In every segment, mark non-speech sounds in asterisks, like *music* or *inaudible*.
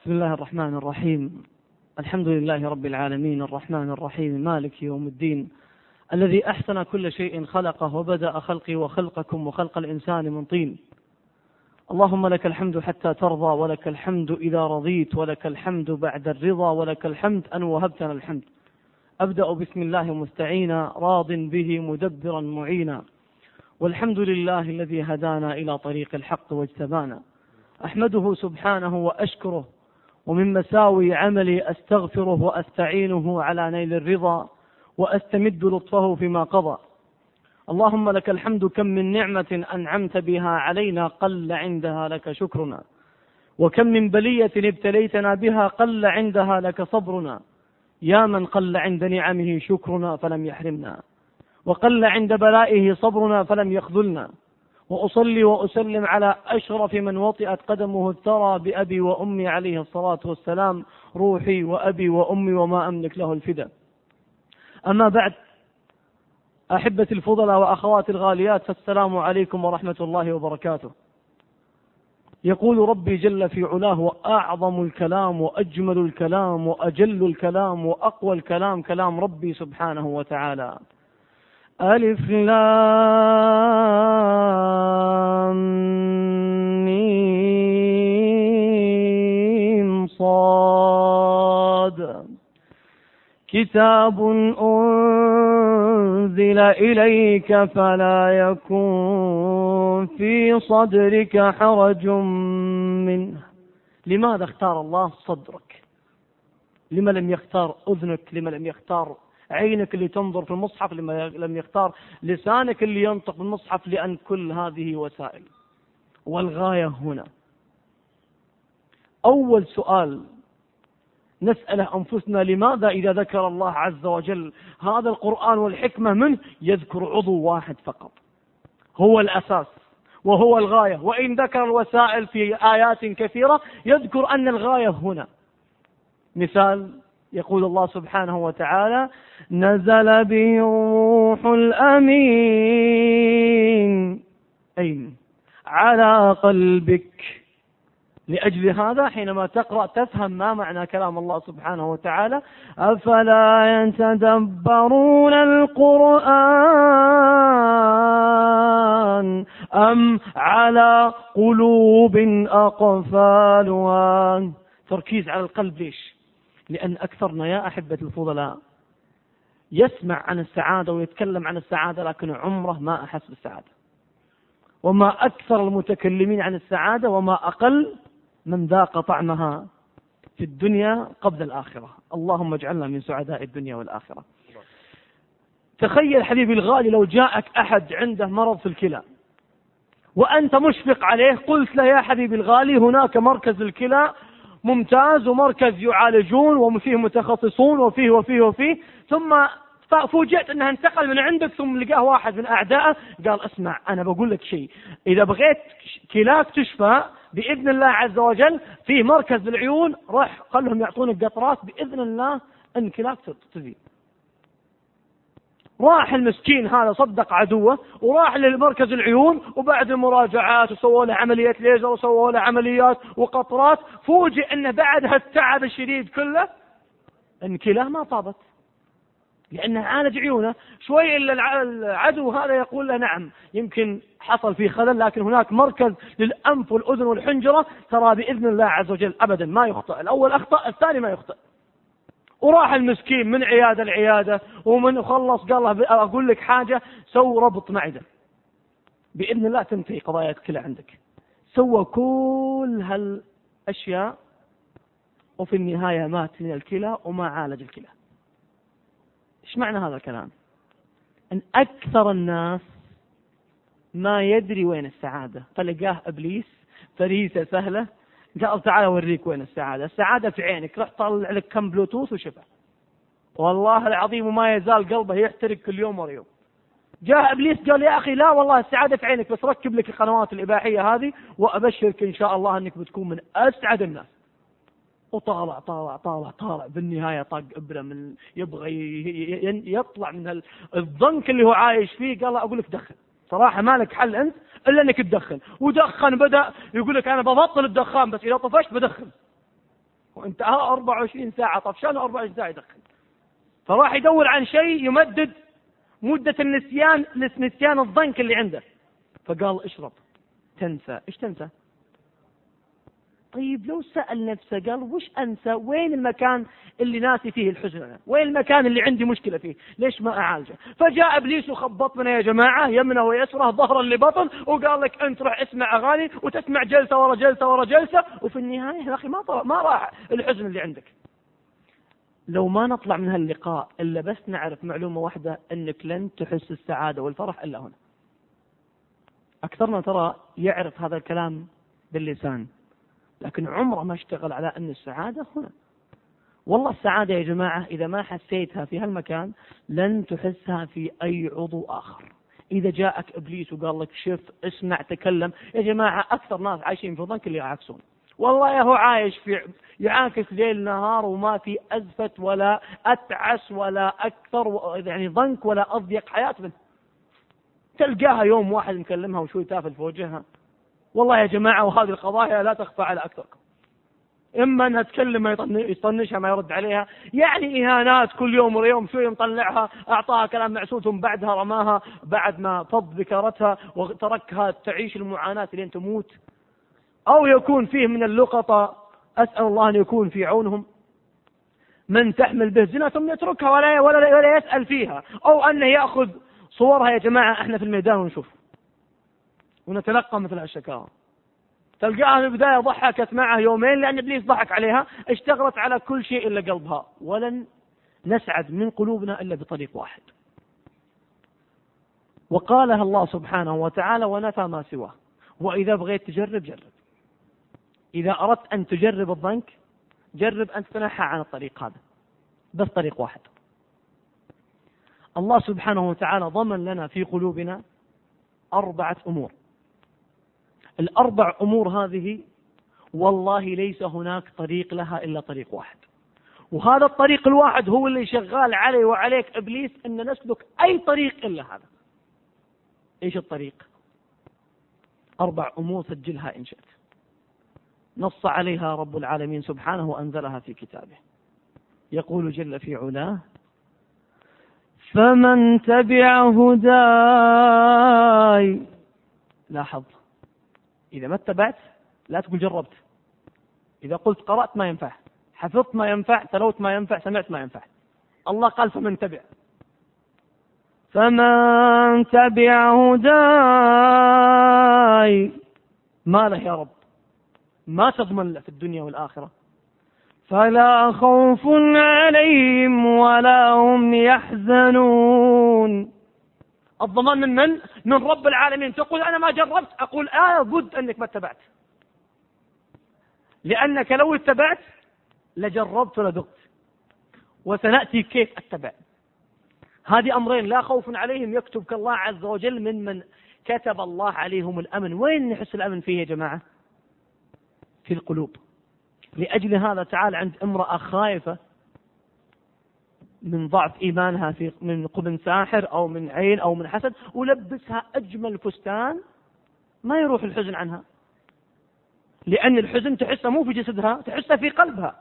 بسم الله الرحمن الرحيم. الحمد لله رب العالمين. الرحمن الرحيم. مالك يوم الدين. الذي أحسن كل شيء خلقه وبدأ خلقي وخلقكم وخلق الإنسان من طين. اللهم لك الحمد حتى ترضى ولك الحمد إذا رضيت ولك الحمد بعد الرضا ولك الحمد أن وهبتنا الحمد. أبدأ بسم الله مستعينا راض به مدبرا معينا. والحمد لله الذي هدانا إلى طريق الحق واجتبانا. أحمده سبحانه وأشكره ومن مساوي عملي أستغفره وأستعينه على نيل الرضا وأستمد لطفه فيما قضى. اللهم لك الحمد كم من نعمة أنعمت بها علينا قل عندها لك شكرنا. وكم من بلية ابتليتنا بها قل عندها لك صبرنا. يا من قل عند نعمه شكرنا فلم يحرمنا. وقل عند بلائه صبرنا فلم يخذلنا. وأصلي وأسلم على أشرف من وطئت قدمه الثرى بأبي وأمي عليه الصلاة والسلام روحي وأبي وأمي وما أملك له الفدا أما بعد أحبتي الفضلاء وأخواتي الغاليات فالسلام عليكم ورحمة الله وبركاته. يقول ربي جل في علاه وأعظم الكلام وأجمل الكلام وأجل الكلام وأقوى الكلام كلام ربي سبحانه وتعالى. ألف لام ميم صاد. كتاب أنزل إليك فلا يكون في صدرك حرج منه. لماذا اختار الله صدرك؟ لما لم يختار أذنك؟ لما لم يختار عينك اللي تنظر في المصحف لما لم يختار لسانك اللي ينطق في المصحف لأن كل هذه وسائل. والغاية هنا. أول سؤال نسأل أنفسنا لماذا إذا ذكر الله عز وجل هذا القرآن والحكمة منه يذكر عضو واحد فقط؟ هو الأساس وهو الغاية. وإن ذكر الوسائل في آيات كثيرة يذكر أن الغاية هنا. مثال يقول الله سبحانه وتعالى نزل به الروح الأمين. أين على قلبك. لأجل هذا حينما تقرأ تفهم ما معنى كلام الله سبحانه وتعالى أفلا يتدبرون القرآن أم على قلوب أقفالها؟ تركيز على القلب ليش؟ لأن أكثرنا يا أحبة الفضلاء. يسمع عن السعادة ويتكلم عن السعادة لكن عمره ما أحس بالسعادة. وما أكثر المتكلمين عن السعادة وما أقل من ذاق طعمها في الدنيا قبل الآخرة. اللهم اجعلنا من سعداء الدنيا والآخرة. تخيل حبيبي الغالي لو جاءك أحد عنده مرض في الكلى وأنت مشفق عليه قلت له يا حبيبي الغالي هناك مركز الكلى ممتاز ومركز يعالجون وفيه متخصصون وفيه وفيه وفيه. ثم فوجئت أنها انتقل من عندك ثم لقاه واحد من اعدائه قال اسمع أنا بقول لك شيء. إذا بغيت كلاك تشفى بإذن الله عز وجل في مركز العيون روح خلهم يعطونك قطرات بإذن الله إن كلاك تزيد راح المسكين هذا صدق عدوه وراح لمركز العيون وبعد المراجعات وسووا له عملية ليزر وسووا له عمليات وقطرات فوجئ انه بعد هالتعب الشديد كله ان كلاه ما طابت. لأنه عالج عيونه. شوي إلا العدو هذا يقول له نعم يمكن حصل فيه خلل لكن هناك مركز للأنف والأذن والحنجرة ترى بإذن الله عز وجل أبدا ما يخطئ. الأول أخطأ الثاني ما يخطئ. وراح المسكين من عيادة لعيادة ومن خلص قال له أقول لك حاجة سو ربط معدة بإذن الله تنتهي قضايا كلها عندك. سوى كل هالأشياء وفي النهاية مات من الكلى وما عالج الكلى. إيش معنى هذا الكلام؟ أن أكثر الناس ما يدري وين السعادة. فلقاه إبليس فريسة سهلة قال تعال أوريك وين السعادة. السعادة في عينك. رح طلع لك كم بلوتوث وشفع والله العظيم وما يزال قلبه يحترق كل يوم ورا يوم. جاء إبليس قال يا أخي لا والله السعادة في عينك بس ركب لك القنوات الإباحية هذه وأبشرك إن شاء الله أنك بتكون من أسعد الناس. وطالع طالع طالع طالع. بالنهاية طق إبرة من يبغى يطلع من الضنك اللي هو عايش فيه. قال أقول لك دخن صراحة ما لك حل أنت إلا أنك تدخن. ودخن بدأ يقول لك أنا ببطل الدخان بس إذا طفشت بدخن. وأنت 24 ساعة طفشان 24 ساعة يدخن. فراح يدور عن شيء يمدد مدة النسيان نسيان الضنك اللي عنده. فقال اشرب. تنسى. إيش تنسى؟ طيب لو سأل نفسه قال وش أنسى؟ وين المكان اللي ناسي فيه الحزن؟ أنا وين المكان اللي عندي مشكلة فيه؟ ليش ما أعالجه؟ فجاء إبليس وخبطنا يا جماعة يمنه ويسره ظهرا لبطن وقال لك أنت روح اسمع أغاني وتسمع جلسة ورا جلسة ورا جلسة وفي النهاية يا أخي ما ما راح الحزن اللي عندك. لو ما نطلع من هاللقاء إلا بس نعرف معلومة واحدة أنك لن تحس السعادة والفرح إلا هنا. أكثرنا ترى يعرف هذا الكلام باللسان. لكن عمره ما اشتغل على أن السعادة هنا. والله السعادة يا جماعة إذا ما حسيتها في هالمكان لن تحسها في أي عضو آخر. إذا جاءك إبليس وقال لك شف اسمع تكلم يا جماعة أكثر ناس عايشين في ضنك اللي يعاكسون. والله يا هو عايش في يعاكس ليل نهار وما في أزفت ولا أتعس ولا أكثر يعني ضنك ولا أضيق حياة منه تلقاها يوم واحد مكلمها وشوي تافل في وجهها. والله يا جماعة وهذه القضايا لا تخفى على أكثركم. إما أنها تكلم يطنشها ما يرد عليها. يعني إهانات كل يوم ويوم شوي مطلعها أعطاها كلام معسول ثم بعدها رماها بعد ما فض ذكرتها وتركها تعيش المعاناة لين تموت. أو يكون فيه من اللقطة أسأل الله أن يكون في عونهم. من تحمل به زنا ثم يتركها ولا ولا ولا يسأل فيها. أو أنه يأخذ صورها يا جماعة إحنا في الميدان ونشوف. ونتلقى مثل هالشكاوى. تلقاها في البداية ضحكت معه يومين لأن إبليس ضحك عليها اشتغلت على كل شيء إلا قلبها. ولن نسعد من قلوبنا إلا بطريق واحد. وقالها الله سبحانه وتعالى ونفى ما سواه. وإذا بغيت تجرب جرب. إذا أردت أن تجرب الضنك جرب أن تتنحى عن الطريق هذا. بس طريق واحد. الله سبحانه وتعالى ضمن لنا في قلوبنا أربعة أمور. الأربع أمور هذه والله ليس هناك طريق لها إلا طريق واحد. وهذا الطريق الواحد هو اللي شغال علي وعليك إبليس أن نسلك أي طريق إلا هذا. إيش الطريق؟ أربع أمور سجلها إن شئت. نص عليها رب العالمين سبحانه وأنزلها في كتابه. يقول جل في علاه فمن تبع هداي لاحظ. إذا ما اتبعت لا تقول جربت. إذا قلت قرأت ما ينفع حفظت ما ينفع تلوت ما ينفع سمعت ما ينفع. الله قال فمن تبع. فمن تبع هداي ما له يا رب. ما تضمن له في الدنيا والآخرة. فلا خوف عليهم ولا هم يحزنون. الضمان من من؟ من رب العالمين. تقول أنا ما جربت. أقول آه بد أنك ما اتبعت. لأنك لو اتبعت لجربت ولذقت وسنأتي كيف أتبع. هذه أمرين لا خوف عليهم. يكتبك الله عز وجل من من كتب الله عليهم الأمن. وين نحس الأمن فيه يا جماعة؟ في القلوب. لأجل هذا تعال عند امرأة خائفة من ضعف إيمانها في من من ساحر أو من عين أو من حسد ولبسها أجمل فستان ما يروح الحزن عنها. لأن الحزن تحسه مو في جسدها تحسه في قلبها.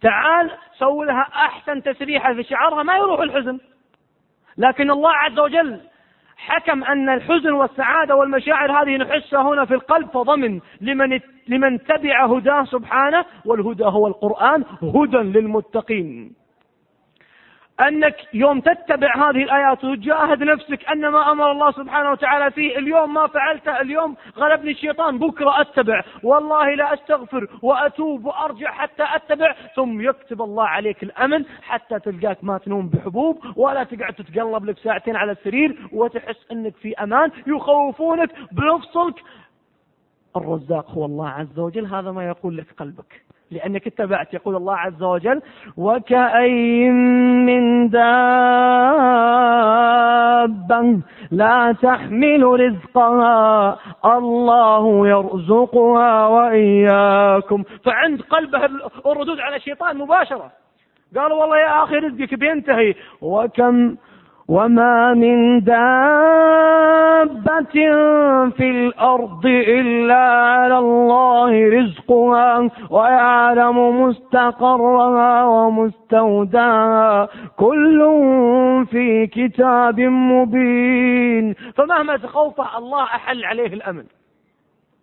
تعال سوي لها أحسن تسريحة في شعرها ما يروح الحزن. لكن الله عز وجل حكم أن الحزن والسعادة والمشاعر هذه نحسها هنا في القلب فضمن لمن لمن تبع هداه سبحانه والهدى هو القرآن هدى للمتقين. أنك يوم تتبع هذه الآيات وتجاهد نفسك أن ما أمر الله سبحانه وتعالى فيه اليوم ما فعلته اليوم غلبني الشيطان بكرة أتبع. والله لا أستغفر وأتوب وأرجع حتى أتبع. ثم يكتب الله عليك الأمن حتى تلقاك ما تنوم بحبوب ولا تقعد تتقلب لك ساعتين على السرير وتحس أنك في أمان. يخوفونك بنفسك. الرزاق هو الله عز وجل. هذا ما يقول لك قلبك. لأنك اتبعت يقول الله عز وجل وكأي من دابة لا تحمل رزقها الله يرزقها وإياكم. فعند قلبه الردود على الشيطان مباشرة. قالوا والله يا أخي رزقك بينتهي. وكم وما من دابة في الأرض إلا على الله رزقها ويعلم مستقرها ومستودعها كل في كتاب مبين. فمهما تخوف الله أحل عليه الأمن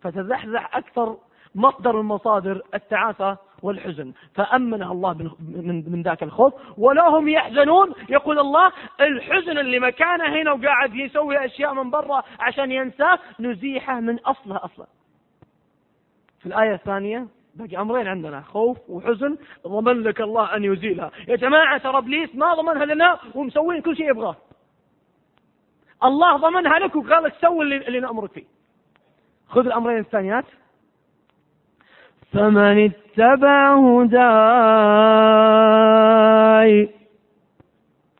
فتزحزح أكثر مصدر المصادر التعاسة والحزن. فأمنها الله من, من ذاك الخوف. ولا هم يحزنون. يقول الله الحزن اللي مكانه هنا وقاعد يسوي أشياء من برا عشان ينساه نزيحه من أصله أصلا. في الآية الثانية باقي أمرين عندنا. خوف وحزن. ضمن لك الله أن يزيلها. يا جماعة ترى إبليس ما ضمنها لنا ومسوين كل شيء يبغاه. الله ضمنها لك وقال لك سوي اللي, اللي نأمرك فيه. خذ الأمرين الثانيات. فمن اتبع هداي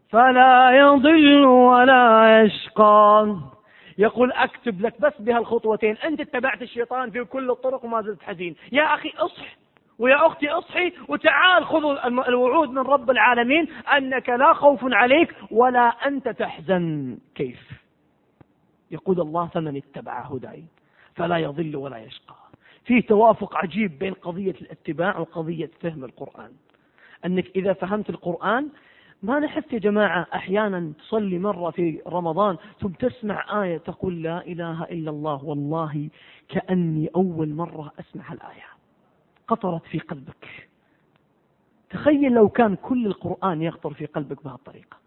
فلا يضل ولا يشقى. يقول أكتب لك بس بهالخطوتين. أنت اتبعت الشيطان في كل الطرق وما زلت حزين. يا أخي اصح ويا أختي أصحي وتعال خذوا الوعود من رب العالمين. أنك لا خوف عليك ولا أنت تحزن. كيف؟ يقول الله فمن اتبع هداي فلا يضل ولا يشقى. في توافق عجيب بين قضية الاتباع وقضية فهم القرآن. أنك إذا فهمت القرآن ما نحس يا جماعة أحيانا تصلي مرة في رمضان ثم تسمع آية تقول لا إله إلا الله والله كأني أول مرة أسمع الآية. قطرت في قلبك. تخيل لو كان كل القرآن يخطر في قلبك بهالطريقة.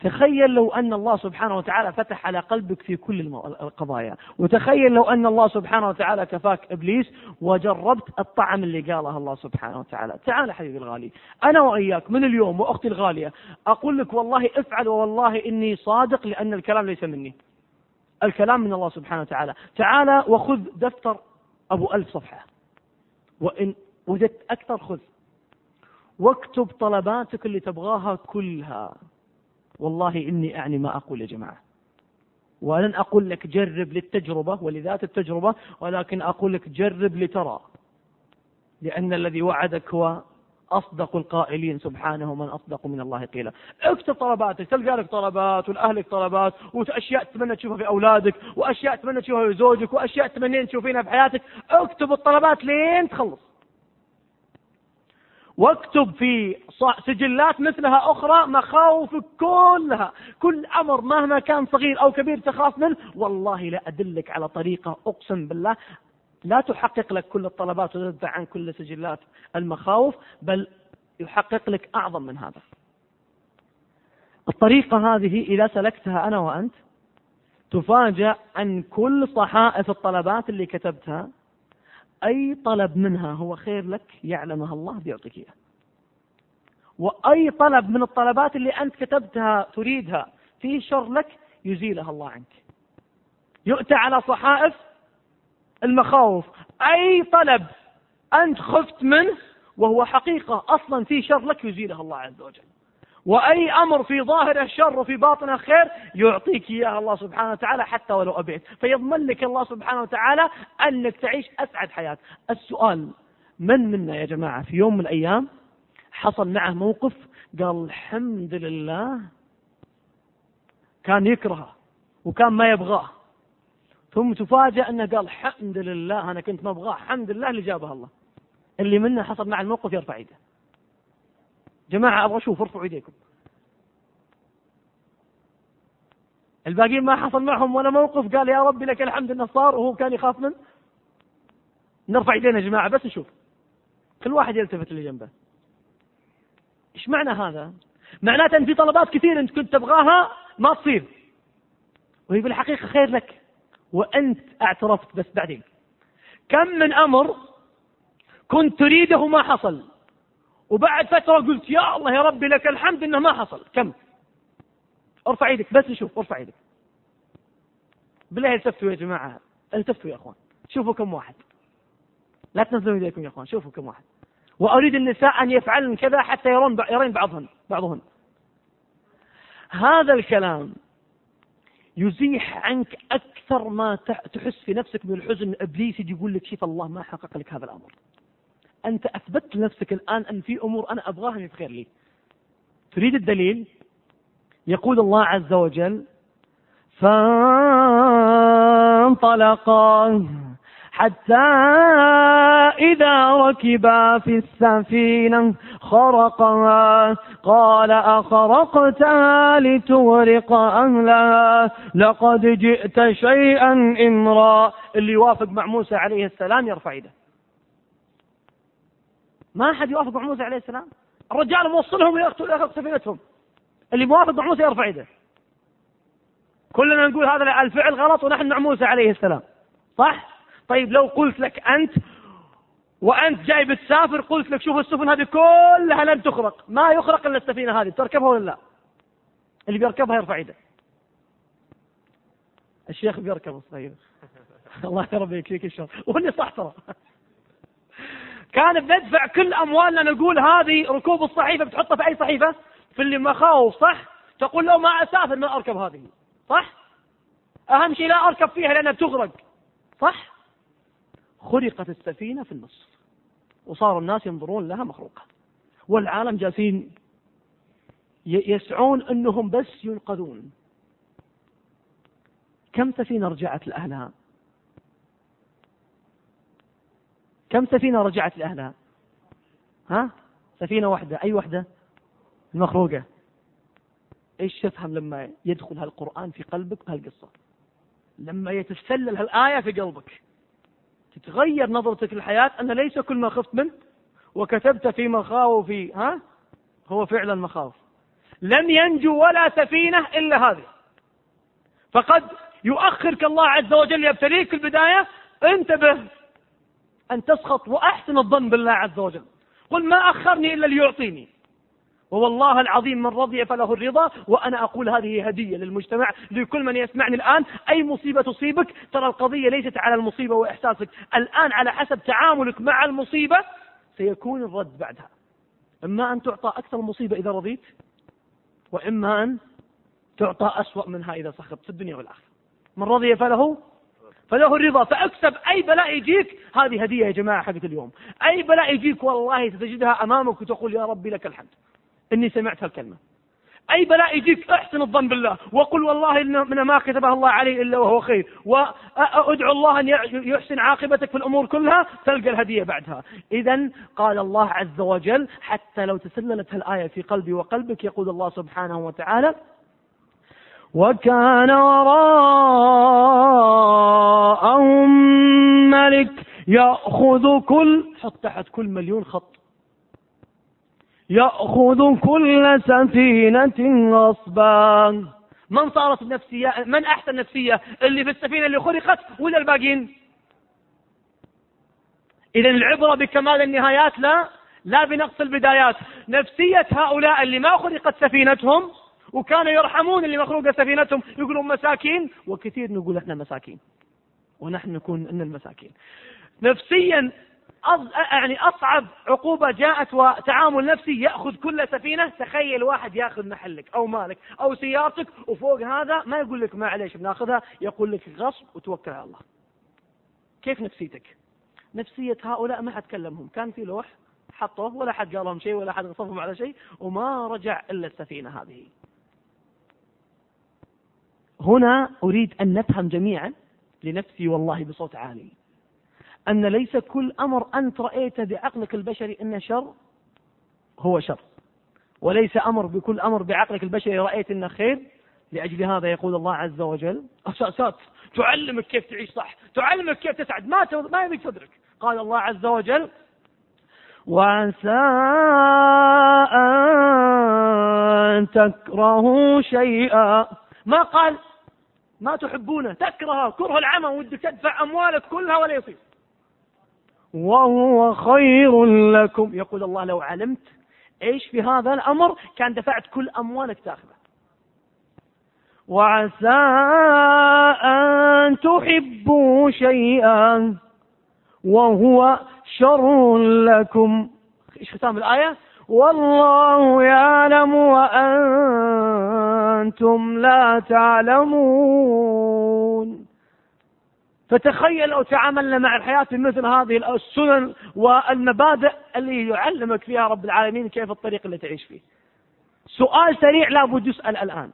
تخيل لو أن الله سبحانه وتعالى فتح على قلبك في كل القضايا. وتخيل لو أن الله سبحانه وتعالى كفاك إبليس وجربت الطعم اللي قاله الله سبحانه وتعالى. تعال حبيبي الغالي. أنا وإياك من اليوم وأختي الغالية أقول لك والله افعل والله إني صادق لأن الكلام ليس مني. الكلام من الله سبحانه وتعالى. تعال وخذ دفتر أبو ألف صفحة. وإن وجدت أكثر خذ. واكتب طلباتك اللي تبغاها كلها. والله إني أعني ما أقول يا جماعة. ولن أقول لك جرب للتجربة ولذات التجربة ولكن أقول لك جرب لترى. لأن الذي وعدك هو أصدق القائلين سبحانه من أصدق من الله قيلا. اكتب طلباتك تلقى لك طلبات ولأهلك طلبات وأشياء تتمنى تشوفها في أولادك وأشياء تتمنى تشوفها في زوجك وأشياء تتمنين تشوفينها في حياتك. اكتب الطلبات لين تخلص. واكتب في سجلات مثلها أخرى مخاوفك كلها. كل أمر مهما كان صغير أو كبير تخاف منه. والله لا أدلك على طريقة أقسم بالله لا تحقق لك كل الطلبات وتدفع عن كل سجلات المخاوف بل يحقق لك أعظم من هذا. الطريقة هذه إذا سلكتها أنا وأنت تفاجأ أن كل صحائف الطلبات اللي كتبتها أي طلب منها هو خير لك يعلمها الله بيعطيك إياه وأي طلب من الطلبات اللي أنت كتبتها تريدها في شر لك يزيلها الله عنك. يؤتى على صحائف المخاوف. أي طلب أنت خفت منه وهو حقيقة أصلا في شر لك يزيلها الله عز وجل. وأي أمر في ظاهره شر وفي باطنه خير يعطيك إياه الله سبحانه وتعالى حتى ولو أبيت فيضمن لك الله سبحانه وتعالى أنك تعيش أسعد حياة. السؤال من منا يا جماعة في يوم من الأيام حصل معه موقف قال الحمد لله كان يكرهه وكان ما يبغاه ثم تفاجأ أنه قال الحمد لله أنا كنت ما أبغاه الحمد لله اللي جابه الله. اللي منه حصل مع الموقف يرفع يده. جماعة أبغى أشوف ارفعوا يديكم الباقيين ما حصل معهم ولا موقف قال يا ربي لك الحمد إنه صار وهو كان يخاف منه. نرفع يدينا يا جماعة بس نشوف. كل واحد يلتفت اللي جنبه. إيش معنى هذا؟ معناته إن في طلبات كثير إنت كنت تبغاها ما تصير. وهي بالحقيقة خير لك. وأنت اعترفت بس بعدين. كم من أمر كنت تريده وما حصل. وبعد فترة قلت يا الله يا ربي لك الحمد إنه ما حصل. كم؟ ارفع إيدك بس نشوف ارفع إيدك بالله التفتوا يا جماعة التفتوا يا أخوان. شوفوا كم واحد. لا تنزلوا ايديكم يا أخوان شوفوا كم واحد. وأريد النساء أن يفعلن كذا حتى يرون يرين بعضهن بعضهن. هذا الكلام يزيح عنك أكثر ما تحس في نفسك من الحزن. إبليس يجي يقول لك شوف الله ما حقق لك هذا الأمر. أنت أثبتت لنفسك الآن أن في أمور أنا أبغاها من خير لي. تريد الدليل؟ يقول الله عز وجل فانطلقا حتى إذا ركبا في السفينة خرقها قال أخرقتها لتغرق أهلها لقد جئت شيئا إمرا. اللي يوافق مع موسى عليه السلام يرفع يده. ما أحد يوافق مع موسى عليه السلام؟ الرجال موصلهم ياخذ سفينتهم. اللي موافق مع موسى يرفع يده. كلنا نقول هذا الفعل غلط ونحن مع موسى عليه السلام. صح؟ طيب لو قلت لك أنت وأنت جاي بتسافر قلت لك شوف السفن هذه كلها لن تخرق. ما يخرق إلا السفينة هذه. تركبها ولا لا؟ اللي بيركبها يرفع يده. الشيخ بيركب الصغير. *laughs* الله رب يكفيك الشر. واللي صح ترى. كان بندفع كل أموالنا نقول هذه ركوب الصحيفة بتحطها في أي صحيفة؟ في اللي مخاوف صح؟ تقول لو ما أسافر ما أركب هذه صح؟ أهم شيء لا أركب فيها لأنها بتغرق صح؟ خرقت السفينة في النصف وصار الناس ينظرون لها مخروقة والعالم جالسين يسعون إنهم بس ينقذون كم سفينة رجعت لأهلها كم سفينة رجعت لأهلها؟ ها؟ سفينة واحدة أي واحدة؟ المخروقة. إيش تفهم لما يدخل هالقرآن في قلبك؟ بهالقصة لما يتسلل هالآية في قلبك. تتغير نظرتك للحياة. أن ليس كل ما خفت منه وكتبت في مخاوفي. ها؟ هو فعلا مخاوف. لم ينجو ولا سفينة إلا هذه. فقد يؤخرك الله عز وجل يبتليك في البداية. انتبه. أن تسخط وأحسن الظن بالله عز وجل. قل ما أخرني إلا ليعطيني. ووالله العظيم من رضي فله الرضا وأنا أقول هذه هدية للمجتمع لكل من يسمعني الآن. أي مصيبة تصيبك؟ ترى القضية ليست على المصيبة وإحساسك. الآن على حسب تعاملك مع المصيبة سيكون الرد بعدها. إما أن تعطى أكثر مصيبة إذا رضيت وإما أن تعطى أسوأ منها إذا سخطت في الدنيا والآخرة. من رضي فله فله الرضا. فاكسب. أي بلاء يجيك. هذه هدية يا جماعة حقت اليوم. أي بلاء يجيك والله ستجدها أمامك وتقول يا ربي لك الحمد. إني سمعت هالكلمة. أي بلاء يجيك. احسن الظن بالله. وقل والله إن ما كتبه الله علي إلا وهو خير. وأدعو الله أن يحسن عاقبتك في الأمور كلها. تلقى الهدية بعدها. إذا قال الله عز وجل حتى لو تسللت هالآية في قلبي وقلبك يقول الله سبحانه وتعالى وكان وراءهم ملك يأخذ كل حط تحت كل مليون خط. يأخذ كل سفينة غصبا. من صارت النفسية؟ من أحسن نفسية اللي في السفينة اللي خلقت ولا الباقين إذا العبرة بكمال النهايات لا لا بنقص البدايات. نفسية هؤلاء اللي ما خلقت سفينتهم وكانوا يرحمون اللي مخلوقة سفينتهم يقولون مساكين وكثير نقول إحنا مساكين. ونحن نكون إن المساكين. نفسيا يعني أصعب عقوبة جاءت وتعامل نفسي يأخذ كل سفينة تخيل واحد يأخذ محلك أو مالك أو سيارتك وفوق هذا ما يقول لك معليش بناخذها يقول لك غصب وتوكل على الله. كيف نفسيتك؟ نفسية هؤلاء ما حد كلمهم. كان في لوح حطوه ولا حد قال لهم شيء ولا حد غصبهم على شيء وما رجع إلا السفينة هذه. هنا أريد أن نفهم جميعا لنفسي والله بصوت عالي. أن ليس كل أمر أنت رأيته بعقلك البشري أنه شر هو شر. وليس أمر بكل أمر بعقلك البشري رأيت أنه خير. لأجل هذا يقول الله عز وجل أساسات تعلمك كيف تعيش صح تعلمك كيف تسعد ما ما يبيك تدرك قال الله عز وجل وعسى أن تكرهوا شيئا. ما قال؟ ما تحبونه تكره كره العمى ودك تدفع أموالك كلها ولا يصير. وهو خير لكم. يقول الله لو علمت إيش في هذا الأمر كان دفعت كل أموالك تاخذه وعسى أن تحبوا شيئا وهو شر لكم. إيش ختام الآية؟ والله يعلم وأنتم لا تعلمون. فتخيل لو تعاملنا مع الحياة بمثل هذه السنن والمبادئ اللي يعلمك فيها رب العالمين كيف الطريق اللي تعيش فيه. سؤال سريع لابد يسأل الآن.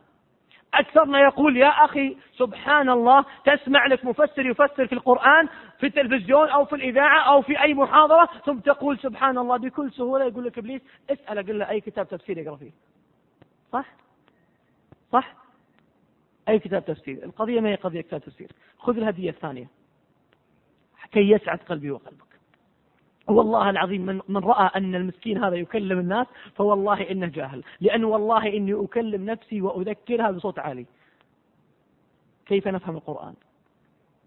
أكثرنا يقول يا أخي سبحان الله تسمع لك مفسر يفسر في القرآن في التلفزيون أو في الإذاعة أو في أي محاضرة ثم تقول سبحان الله بكل سهولة يقول لك إبليس اسأل قل له أي كتاب تفسير يقرأ فيه. صح؟ صح؟ أي كتاب تفسير. القضية ما هي قضية كتاب تفسير. خذ الهدية الثانية. كي يسعد قلبي وقلبك. والله العظيم من, من رأى أن المسكين هذا يكلم الناس فوالله إنه جاهل. لأن والله إني أكلم نفسي وأذكرها بصوت عالي. كيف نفهم القرآن؟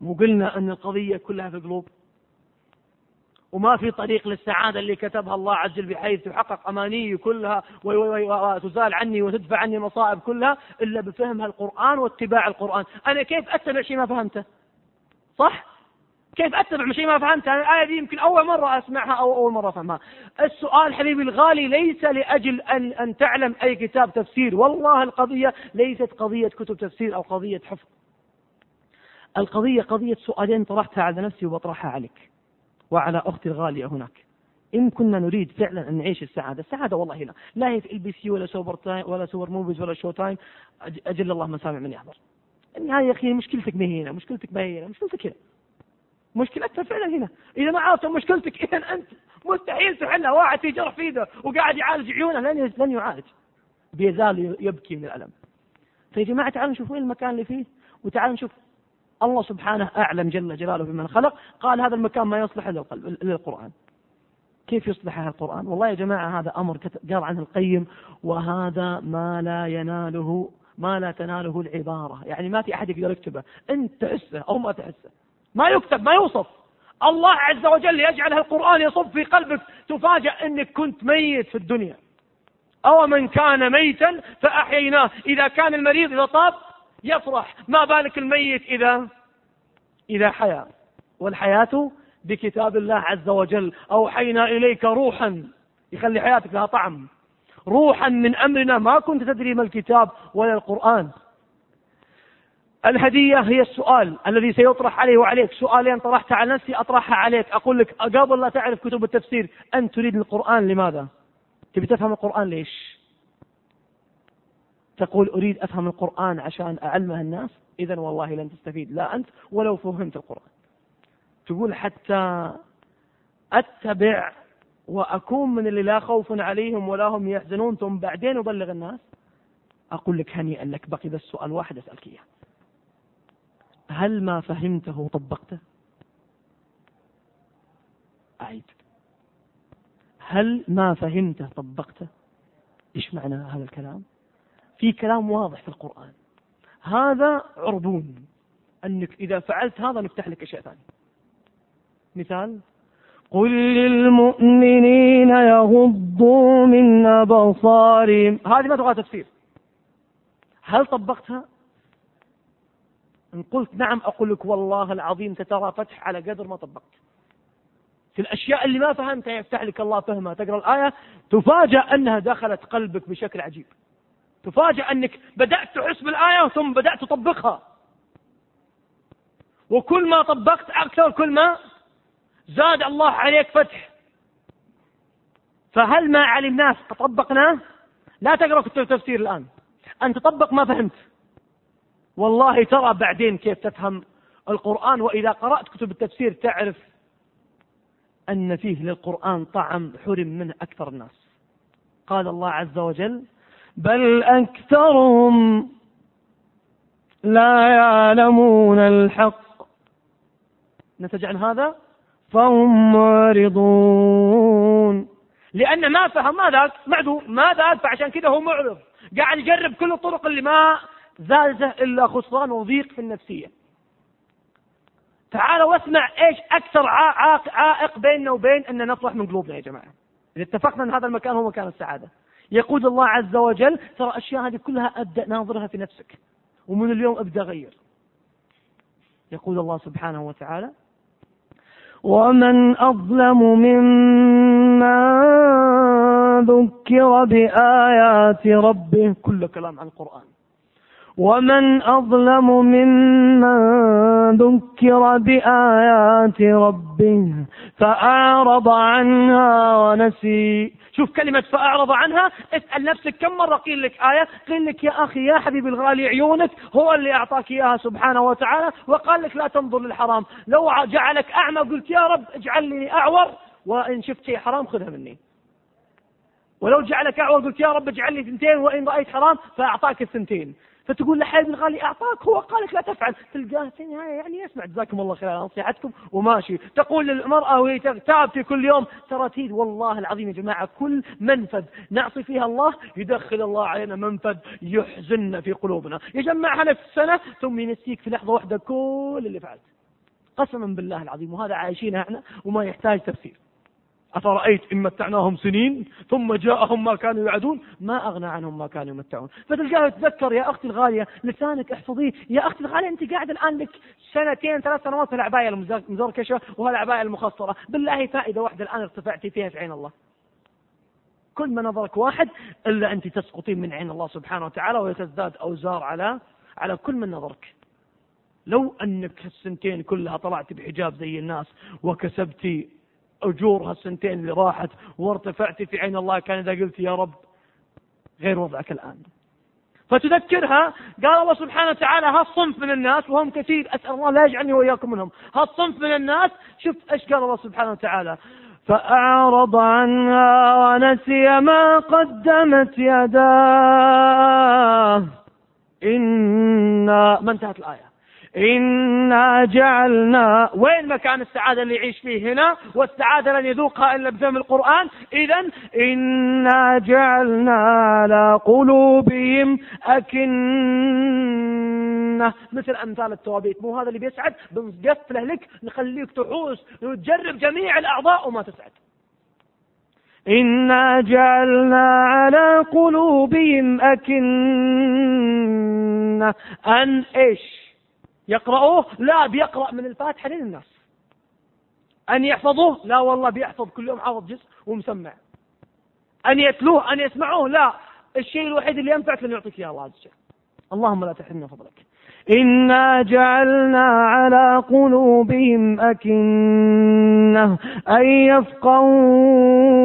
مو قلنا أن القضية كلها في القلوب وما في طريق للسعادة اللي كتبها الله عز وجل بحيث تحقق أماني كلها وتزال عني وتدفع عني المصائب كلها إلا بفهم القرآن واتباع القرآن. أنا كيف أتبع شيء ما فهمته؟ صح؟ كيف أتبع شيء ما فهمت الآية دي يمكن أول مرة أسمعها أو أول مرة أفهمها. السؤال حبيبي الغالي ليس لأجل ان أن تعلم أي كتاب تفسير. والله القضية ليست قضية كتب تفسير أو قضية حفظ. القضية قضية سؤالين طرحتها على نفسي وبطرحها عليك. وعلى أختي الغالية هناك. إن كنا نريد فعلا أن نعيش السعادة، السعادة والله هنا، لا هي في LBC ولا Super Time ولا Super Movies ولا Showtime. أجل الله مسامع من يحضر. النهاية يا أخي مشكلتك ما هنا، مشكلتك ما هنا، مشكلتك هنا. مشكلتها فعلا هنا. إذا ما عرفت مشكلتك *laughs* إذا أنت مستحيل تحلها واحد في جرح في إيده وقاعد يعالج عيونه. لن لن يعالج. بيزال يبكي من الألم. فيا جماعة تعالوا نشوف وين المكان اللي فيه. وتعالوا نشوف الله سبحانه أعلم جل جلاله بمن خلق. قال هذا المكان ما يصلح إلا القلب إلا القرآن. كيف يصلح هذا القرآن؟ والله يا جماعة هذا أمر قال عنه القيم وهذا ما لا يناله ما لا تناله العبارة. يعني ما في أحد يقدر يكتبه. أنت تحسه أو ما تحسه. ما يكتب ما يوصف. الله عز وجل يجعل القرآن يصب في قلبك. تفاجأ أنك كنت ميت في الدنيا. أو من كان ميتا فأحييناه. إذا كان المريض إذا طاب يفرح. ما بالك الميت إذا إذا حيا. والحياة بكتاب الله عز وجل. أوحينا إليك روحا. يخلي حياتك لها طعم. روحا من أمرنا. ما كنت تدري ما الكتاب ولا القرآن. الهدية هي السؤال الذي سيطرح عليه وعليك. سؤالين طرحتها على نفسي أطرحها عليك. أقول لك قبل لا تعرف كتب التفسير أنت تريد القرآن لماذا؟ تبي تفهم القرآن ليش؟ تقول أريد أفهم القرآن عشان أعلمه الناس؟ إذا والله لن تستفيد لا أنت ولو فهمت القرآن. تقول حتى أتبع وأكون من اللي لا خوف عليهم ولا هم يحزنون ثم بعدين أبلغ الناس؟ أقول لك هنيئا لك بقي بس سؤال واحد أسألك إياه. هل ما فهمته طبقته؟ أعيد. هل ما فهمته طبقته؟ إيش معنى هذا الكلام؟ في كلام واضح في القرآن. هذا عربون أنك إذا فعلت هذا نفتح لك أشياء ثانية. مثال قل للمؤمنين يغضوا من أبصارهم. هذه ما تبغى تفسير. هل طبقتها؟ إن قلت نعم أقول لك والله العظيم سترى فتح على قدر ما طبقت. في الأشياء اللي ما فهمتها يفتح لك الله فهمها. تقرأ الآية تفاجأ أنها دخلت قلبك بشكل عجيب. تفاجأ أنك بدأت تحس بالآية ثم بدأت تطبقها. وكل ما طبقت أكثر كل ما زاد الله عليك فتح. فهل ما علمناه طبقناه لا تقرأ كتب التفسير الآن. أن تطبق ما فهمت. والله ترى بعدين كيف تفهم القرآن وإذا قرأت كتب التفسير تعرف أن فيه للقرآن طعم حرم منه أكثر الناس. قال الله عز وجل بل أكثرهم لا يعلمون الحق. نتج عن هذا؟ فهم معرضون. لأن ما فهم ما ذاك معذور ما ذاك فعشان كذا هو معرض. قاعد يجرب كل الطرق اللي ما زالزة إلا خسران وضيق في النفسية. تعالوا واسمع إيش أكثر عائق بيننا وبين ان نفرح من قلوبنا يا جماعة. إذا اتفقنا إن هذا المكان هو مكان السعادة. يقول الله عز وجل ترى الأشياء هذه كلها أبدأ ناظرها في نفسك. ومن اليوم أبدأ غير. يقول الله سبحانه وتعالى: ومن أظلم ممن ذكر بآيات ربه كل كلام عن القرآن. ومن أظلم ممن ذكر بآيات ربه فأعرض عنها ونسي. شوف كلمة فأعرض عنها اسأل نفسك كم مرة قيل لك آية؟ قيل لك يا أخي يا حبيبي الغالي عيونك هو اللي أعطاك إياها سبحانه وتعالى وقال لك لا تنظر للحرام. لو جعلك أعمى قلت يا رب اجعلني أعور وإن شفت شيء حرام خذها مني. ولو جعلك أعور قلت يا رب اجعل لي ثنتين وإن رأيت حرام فأعطاك الثنتين. فتقول لحبيبي الغالي أعطاك هو قال لك لا تفعل. تلقاه في النهاية يعني يسمع. جزاكم الله خير على نصيحتكم وماشي. تقول للمرأة وهي تابكي كل يوم ترى تيد والله العظيم يا جماعة كل منفذ نعصي فيها الله يدخل الله علينا منفذ يحزننا في قلوبنا. يجمعها في السنة ثم ينسيك في لحظة واحدة كل اللي فعلت. قسما بالله العظيم وهذا عايشينها إحنا وما يحتاج تفسير. أفرأيت إن متعناهم سنين ثم جاءهم ما كانوا يعدون ما أغنى عنهم ما كانوا يمتعون. فتلقاه يتذكر يا أختي الغالية لسانك احفظيه. يا أختي الغالية أنت قاعد الآن لك سنتين ثلاث سنوات في العباية المزركشة وهالعباية المخصرة. بالله فائدة واحدة الآن ارتفعتي فيها في عين الله. كل ما نظرك واحد إلا أنت تسقطين من عين الله سبحانه وتعالى ويتزداد أوزار على على كل من نظرك. لو أنك السنتين كلها طلعت بحجاب زي الناس وكسبتي أجور هالسنتين اللي راحت وارتفعت في عين الله كان إذا قلت يا رب غير وضعك الآن. فتذكرها قال الله سبحانه وتعالى هالصنف من الناس وهم كثير أسأل الله لا يجعلني وإياكم منهم. هالصنف من الناس شوف إيش قال الله سبحانه وتعالى؟ فأعرض عنها ونسي ما قدمت يداه. إنا ما انتهت الآية. إنا جعلنا وين مكان السعادة اللي يعيش فيه هنا؟ والسعادة لن يذوقها إلا بفهم القرآن. إذا إنا جعلنا على قلوبهم أكنة. مثل أمثال التوابيت. مو هذا اللي بيسعد؟ بنقفله لك نخليك تحوس وتجرب جميع الأعضاء وما تسعد. إنا جعلنا على قلوبهم أكنة. أن إيش؟ يقرأوه لا بيقرأ من الفاتحة للناس أن يحفظوه؟ لا والله بيحفظ كل يوم حافظ جزء ومسمع. أن يتلوه؟ أن يسمعوه؟ لا. الشيء الوحيد اللي ينفعك أن يعطيك إياه الله عز وجل اللهم لا تحرمنا فضلك. إنا جعلنا على قلوبهم أكنة أن يفقهوه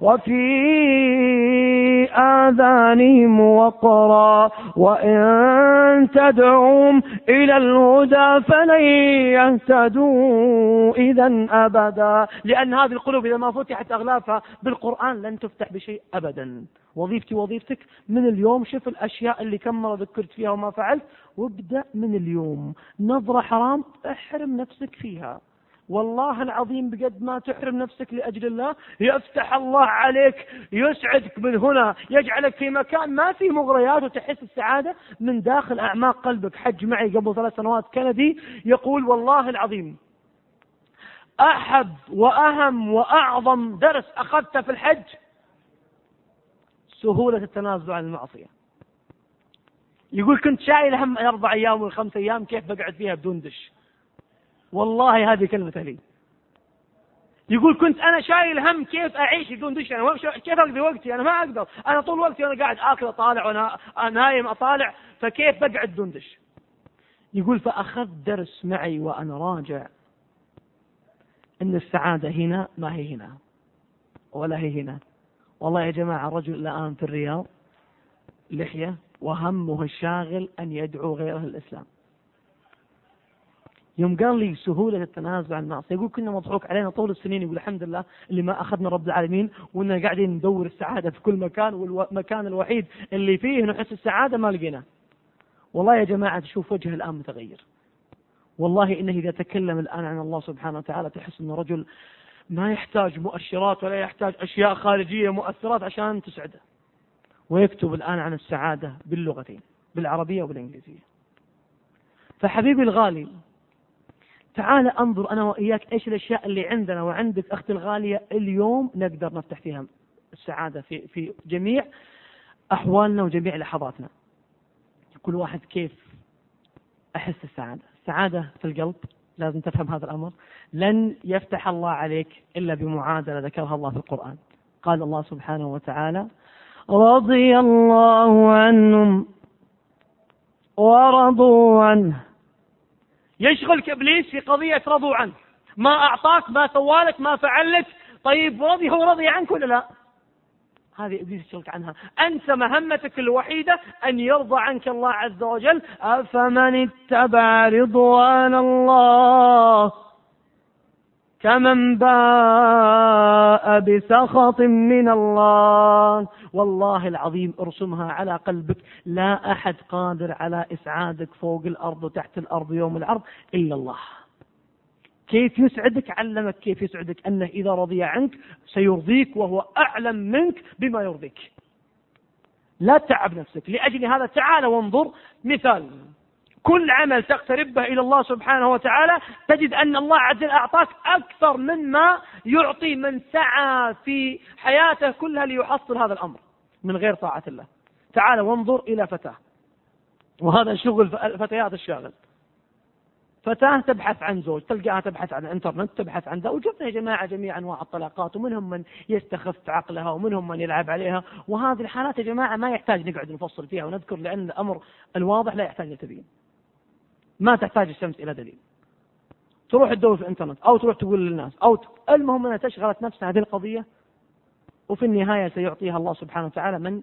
وفي آذانهم وقرا وإن تدعوهم إلى الهدى فلن يهتدوا إذا أبدا لأن هذه القلوب إذا ما فتحت أغلافها بالقرآن لن تفتح بشيء أبدا. وظيفتي وظيفتك من اليوم شوف الأشياء اللي كم مرة ذكرت فيها وما فعلت وابدأ من اليوم. نظرة حرام احرم نفسك فيها. والله العظيم بقد ما تحرم نفسك لأجل الله يفتح الله عليك يسعدك من هنا يجعلك في مكان ما فيه مغريات وتحس السعادة من داخل أعماق قلبك. حج معي قبل ثلاث سنوات كندي يقول والله العظيم أحب وأهم وأعظم درس أخذته في الحج سهولة التنازل عن المعصية. يقول كنت شايل هم أربع أيام والخمس أيام كيف بقعد فيها بدون دش. والله هذه كلمة لي يقول كنت أنا شايل هم كيف أعيش بدون دش. أنا كيف أقضي وقتي؟ أنا ما أقدر. أنا طول وقتي أنا قاعد آكل أطالع وأنا نايم أطالع. فكيف بقعد بدون دش؟ يقول فاخذت درس معي وأنا راجع. إن السعادة هنا ما هي هنا ولا هي هنا. والله يا جماعة رجل الآن في الرياض لحية وهمه الشاغل أن يدعو غيره الاسلام يوم قال لي سهولة التنازل عن المعصية يقول كنا مضحوك علينا طول السنين يقول الحمد لله اللي ما أخذنا رب العالمين وإننا قاعدين ندور السعادة في كل مكان والمكان الوحيد اللي فيه نحس السعادة ما لقيناه والله يا جماعة تشوف وجهه الآن متغير. والله إنه إذا تكلم الآن عن الله سبحانه وتعالى تحس أنه رجل ما يحتاج مؤشرات ولا يحتاج أشياء خارجية مؤثرات عشان تسعده. ويكتب الآن عن السعادة باللغتين بالعربية وبالإنجليزية. فحبيبي الغالي تعال أنظر أنا وإياك إيش الأشياء اللي عندنا وعندك أختي الغالية اليوم نقدر نفتح فيها السعادة في في جميع أحوالنا وجميع لحظاتنا. كل واحد كيف أحس السعادة، السعاده في القلب لازم تفهم هذا الأمر، لن يفتح الله عليك إلا بمعادلة ذكرها الله في القرآن. قال الله سبحانه وتعالى: رضي الله عنهم ورضوا عنه يشغلك إبليس في قضية رضوا عنه ما أعطاك ما سوالك ما فعلك طيب رضي هو رضي عنك ولا لا؟ هذه ابليس يشغلك عنها، أنت مهمتك الوحيدة أن يرضى عنك الله عز وجل، أفمن اتبع رضوان الله؟ كمن باء بسخط من الله؟ والله العظيم ارسمها على قلبك. لا أحد قادر على إسعادك فوق الأرض وتحت الأرض يوم العرض إلا الله. كيف يسعدك علمك كيف يسعدك أنه إذا رضي عنك سيرضيك وهو أعلم منك بما يرضيك. لا تتعب نفسك لأجل هذا تعال وانظر مثال. كل عمل تقترب به إلى الله سبحانه وتعالى تجد أن الله عز وجل أعطاك أكثر مما يعطي من سعى في حياته كلها ليحصل هذا الأمر من غير طاعة الله. تعال وانظر إلى فتاة وهذا شغل الفتيات الشاغل. فتاة تبحث عن زوج تلقاها تبحث عن الانترنت تبحث عن ذا وجبنا يا جماعة جميع أنواع الطلاقات ومنهم من يستخف عقلها ومنهم من يلعب عليها وهذه الحالات يا جماعة ما يحتاج نقعد نفصل فيها ونذكر لأن الأمر الواضح لا يحتاج لتبيين ما تحتاج الشمس إلى دليل تروح تدور في الانترنت أو تروح تقول للناس أو. المهم أنها تشغلت نفسها هذه القضية وفي النهاية سيعطيها الله سبحانه وتعالى من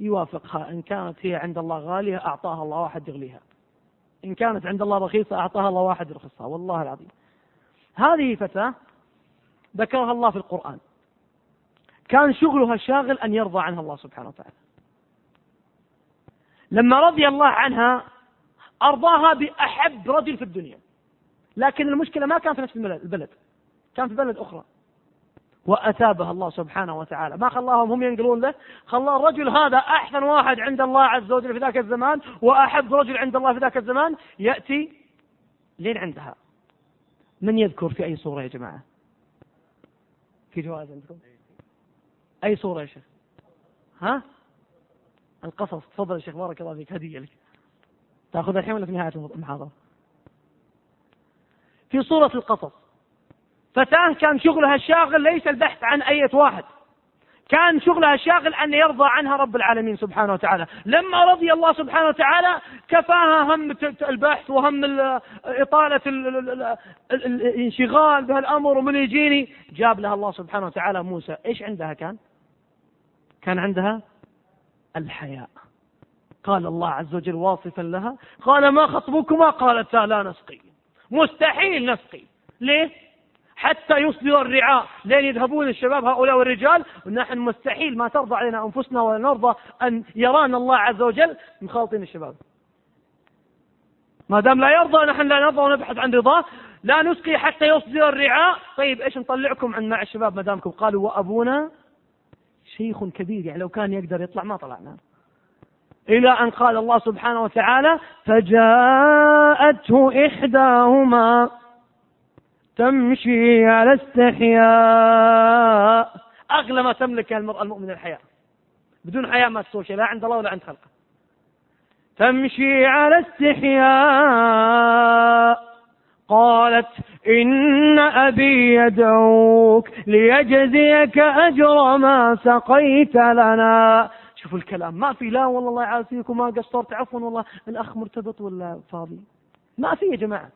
يوافقها إن كانت هي عند الله غالية أعطاها الله واحد يغليها إن كانت عند الله رخيصة أعطاها الله واحد يرخصها والله العظيم. هذه فتاة ذكرها الله في القرآن. كان شغلها الشاغل أن يرضى عنها الله سبحانه وتعالى. لما رضي الله عنها أرضاها بأحب رجل في الدنيا. لكن المشكلة ما كان في نفس البلد. كان في بلد أخرى. وأتابها الله سبحانه وتعالى. ما خلاهم هم ينقلون له. خلى الرجل هذا أحسن واحد عند الله عز وجل في ذاك الزمان وأحب رجل عند الله في ذاك الزمان. يأتي لين عندها. من يذكر في أي صورة يا جماعة؟ في جواز عندكم؟ أي صورة يا شيخ؟ ها؟ القصص. تفضل يا شيخ بارك الله فيك. هدية لك. تأخذ الحين ولا في نهاية المحاضرة؟ في صورة القصص. فتاة كان شغلها الشاغل ليس البحث عن أية واحد. كان شغلها الشاغل أن يرضى عنها رب العالمين سبحانه وتعالى. لما رضي الله سبحانه وتعالى كفاها هم البحث وهم إطالة الانشغال بهالأمر ومن يجيني؟ جاب لها الله سبحانه وتعالى موسى. إيش عندها كان؟ كان عندها الحياء. قال الله عز وجل واصفا لها قال ما خطبكما؟ قالتا لا نسقي. مستحيل نسقي. ليه؟ حتى يصدر الرعاء. لين يذهبون الشباب هؤلاء والرجال. ونحن مستحيل ما ترضى علينا أنفسنا ولا نرضى أن يرانا الله عز وجل مخالطين الشباب. ما دام لا يرضى نحن لا نرضى ونبحث عن رضاه لا نسقي حتى يصدر الرعاء. طيب إيش نطلعكم عن مع الشباب ما دامكم؟ قالوا وأبونا شيخ كبير. يعني لو كان يقدر يطلع ما طلعنا. إلى أن قال الله سبحانه وتعالى فجاءته إحداهما تمشي على استحياء. أغلى ما تملك المرأة المؤمنة الحياة. بدون حياة ما تسوي شيء لا عند الله ولا عند خلقه. تمشي على استحياء. قالت إن أبي يدعوك ليجزيك أجر ما سقيت لنا. شوفوا الكلام ما في لا والله الله يعافيك وما قصرت عفوا والله الأخ مرتبط ولا فاضي؟ ما في يا جماعة.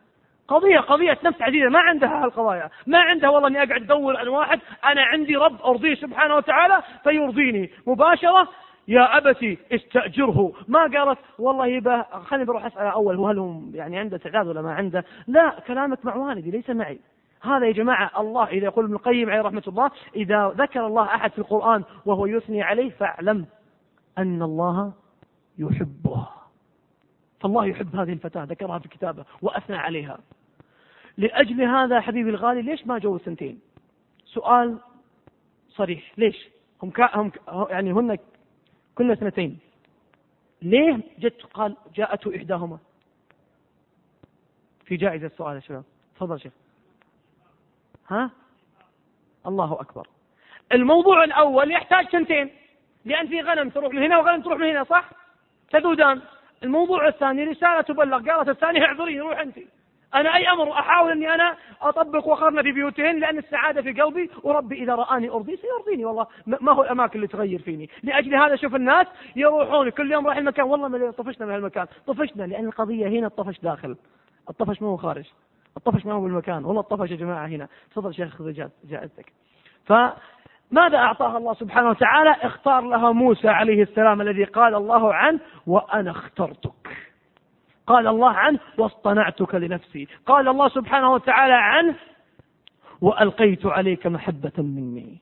قضية قضية نفس عديدة. ما عندها هالقضايا. ما عندها والله إني أقعد أدور عن واحد أنا عندي رب أرضيه سبحانه وتعالى فيرضيني. مباشرة يا أبتي استأجره. ما قالت والله يبا خليني بروح أسأل أول هل هم يعني عنده استعداد ولا ما عنده؟ لا كلامك مع والدي ليس معي. هذا يا جماعة الله إذا يقول ابن القيم عليه رحمة الله إذا ذكر الله أحد في القرآن وهو يثني عليه فاعلم أن الله يحبه. فالله يحب هذه الفتاة ذكرها في كتابه وأثنى عليها. لأجل هذا حبيبي الغالي ليش ما جو سنتين؟ سؤال صريح ليش؟ هم, كا هم يعني هن كل سنتين. ليه جت قال جاءته إحداهما؟ في جائزة السؤال يا شباب. تفضل شيخ. ها؟ الله أكبر. الموضوع الأول يحتاج سنتين. لأن في غنم تروح من هنا وغنم تروح من هنا صح؟ تذودان. الموضوع الثاني رسالة تبلغ. قالت الثانية اعذري روح أنت. أنا أي أمر أحاول أني أنا أطبق وقرن في بيوتهن لأن السعادة في قلبي وربي إذا رآني أرضي سيرضيني. والله ما هو الأماكن اللي تغير فيني. لأجل هذا شوف الناس يروحون كل يوم رايح المكان. والله طفشنا من هالمكان. طفشنا لأن القضية هنا الطفش داخل. الطفش ما هو خارج. الطفش ما هو بالمكان. والله الطفش يا جماعة هنا. تفضل شيخ خذ جائزتك فماذا أعطاها الله سبحانه وتعالى؟ اختار لها موسى عليه السلام الذي قال الله عنه وأنا اخترتك. قال الله عنه واصطنعتك لنفسي. قال الله سبحانه وتعالى عنه وألقيت عليك محبة مني.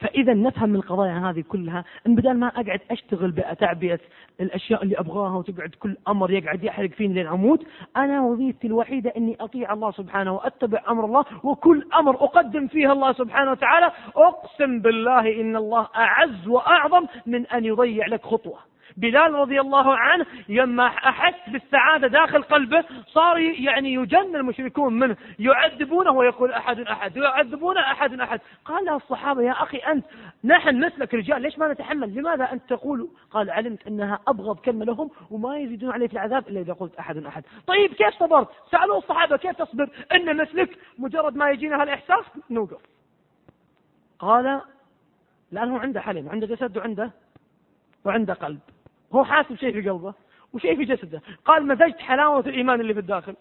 فإذا نفهم من القضايا هذه كلها أن بدل ما أقعد أشتغل بتعبئة الأشياء اللي أبغاها وتقعد كل أمر يقعد يحرق فيني لين أموت أنا وظيفتي الوحيدة أني أطيع الله سبحانه وأتبع أمر الله وكل أمر أقدم فيه الله سبحانه وتعالى أقسم بالله إن الله أعز وأعظم من أن يضيع لك خطوة. بلال رضي الله عنه لما أحس بالسعادة داخل قلبه صار يعني يجن المشركون منه يعذبونه ويقول أحد أحد يعذبونه أحد أحد. قال له الصحابة يا أخي أنت نحن مثلك رجال ليش ما نتحمل؟ لماذا أنت تقول؟ قال علمت أنها أبغض كلمة لهم وما يزيدون عليه في العذاب إلا إذا قلت أحد أحد. طيب كيف صبرت؟ سألوا الصحابة كيف تصبر؟ إن مثلك مجرد ما يجينا هالإحساس نوقف. قال لأنه عنده حلم عنده جسد وعنده وعنده قلب. هو حاسب شيء في قلبه وشيء في جسده. قال مزجت حلاوة الإيمان اللي في الداخل.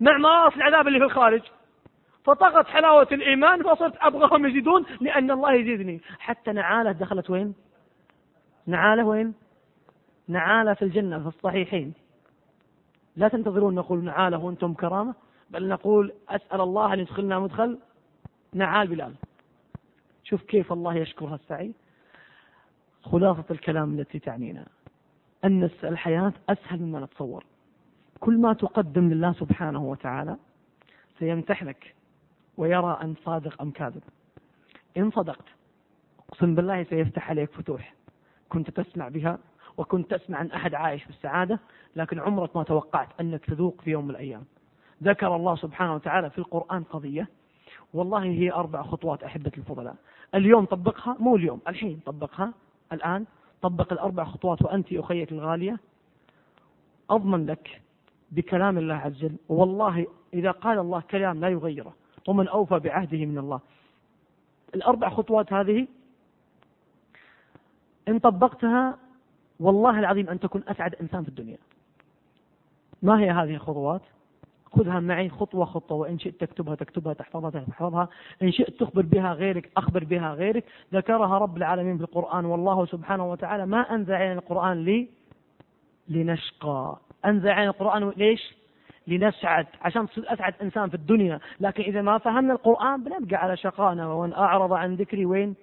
مع مرارة العذاب اللي في الخارج. فطغت حلاوة الإيمان فصرت أبغاهم يزيدون لأن الله يزيدني. حتى نعالة دخلت وين؟ نعالة وين؟ نعالة في الجنة في الصحيحين. لا تنتظرون نقول نعالة وأنتم كرامة بل نقول أسأل الله أن يدخلنا مدخل نعال بلال. شوف كيف الله يشكر هالسعي. خلاصة الكلام التي تعنينا. أن الحياة أسهل مما نتصور. كل ما تقدم لله سبحانه وتعالى سيمتحنك ويرى أن صادق أم كاذب. إن صدقت أقسم بالله سيفتح عليك فتوح. كنت تسمع بها وكنت تسمع عن أحد عايش بالسعادة لكن عمرك ما توقعت أنك تذوق في يوم من الأيام. ذكر الله سبحانه وتعالى في القرآن قضية والله هي أربع خطوات أحبة الفضلاء. اليوم طبقها مو اليوم الحين طبقها الآن طبق الأربع خطوات وأنت أخيتي الغالية. أضمن لك بكلام الله عز وجل والله إذا قال الله كلام لا يغيره ومن أوفى بعهده من الله. الأربع خطوات هذه إن طبقتها والله العظيم أن تكون أسعد إنسان في الدنيا. ما هي هذه الخطوات؟ خذها معي خطوة خطوة وإن شئت تكتبها تكتبها تحفظها تحفظها إن شئت تخبر بها غيرك أخبر بها غيرك. ذكرها رب العالمين في القرآن والله سبحانه وتعالى ما أنزل علينا القرآن لي لنشقى. أنزل علينا القرآن ليش؟ لنسعد. عشان تصير أسعد إنسان في الدنيا. لكن إذا ما فهمنا القرآن بنبقى على شقانا ومن أعرض عن ذكري وين؟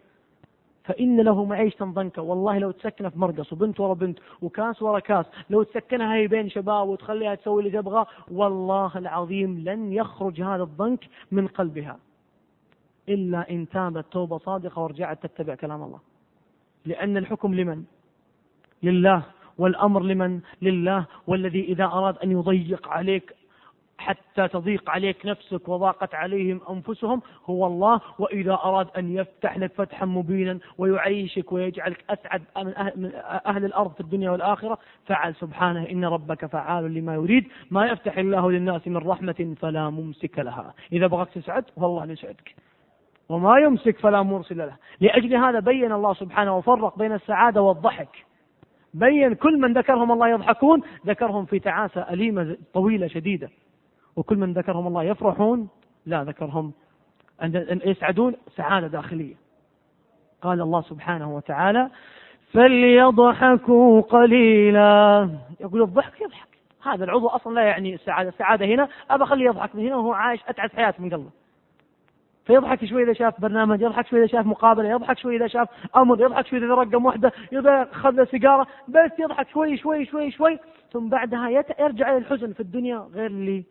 فإن له معيشة ضنكا. والله لو تسكنه في مرقص وبنت ورا بنت وكاس ورا كاس لو تسكنها هي بين شباب وتخليها تسوي اللي تبغى والله العظيم لن يخرج هذا الضنك من قلبها. إلا إن تابت توبة صادقة ورجعت تتبع كلام الله. لأن الحكم لمن؟ لله. والأمر لمن؟ لله. والذي إذا أراد أن يضيق عليك حتى تضيق عليك نفسك وضاقت عليهم أنفسهم هو الله وإذا أراد أن يفتح لك فتحا مبينا ويعيشك ويجعلك أسعد من أهل, أهل الأرض في الدنيا والآخرة فعل سبحانه إن ربك فعال لما يريد. ما يفتح الله للناس من رحمة فلا ممسك لها. إذا بغيت تسعد والله يسعدك وما يمسك فلا مرسل له. لأجل هذا بين الله سبحانه وفرق بين السعادة والضحك. بين كل من ذكرهم الله يضحكون ذكرهم في تعاسة أليمة طويلة شديدة. وكل من ذكرهم الله يفرحون لا ذكرهم أن يسعدون سعادة داخلية. قال الله سبحانه وتعالى فليضحكوا قليلا. يقول الضحك يضحك. هذا العضو أصلا لا يعني السعاده، السعاده هنا ابى اخليه يضحك من هنا وهو عايش اتعس حياته من قلبه. فيضحك شوي إذا شاف برنامج، يضحك شوي إذا شاف مقابلة، يضحك شوي إذا شاف أمر، يضحك شوي إذا رقم واحدة، إذا اخذ له سيجارة، بس يضحك شوي شوي شوي شوي ثم بعدها يرجع إلى الحزن في الدنيا غير اللي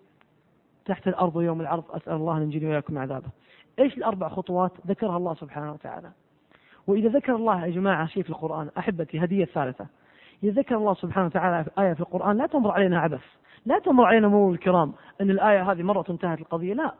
تحت الأرض يوم العرض أسأل الله أن ينجيني وإياكم عذابه. إيش الأربع خطوات ذكرها الله سبحانه وتعالى؟ وإذا ذكر الله يا جماعة شيء في القرآن أحبتي هدية ثالثة. إذا ذكر الله سبحانه وتعالى في آية في القرآن لا تمر علينا عبث لا تمر علينا مرور الكرام أن الآية هذه مرة انتهت القضية لا.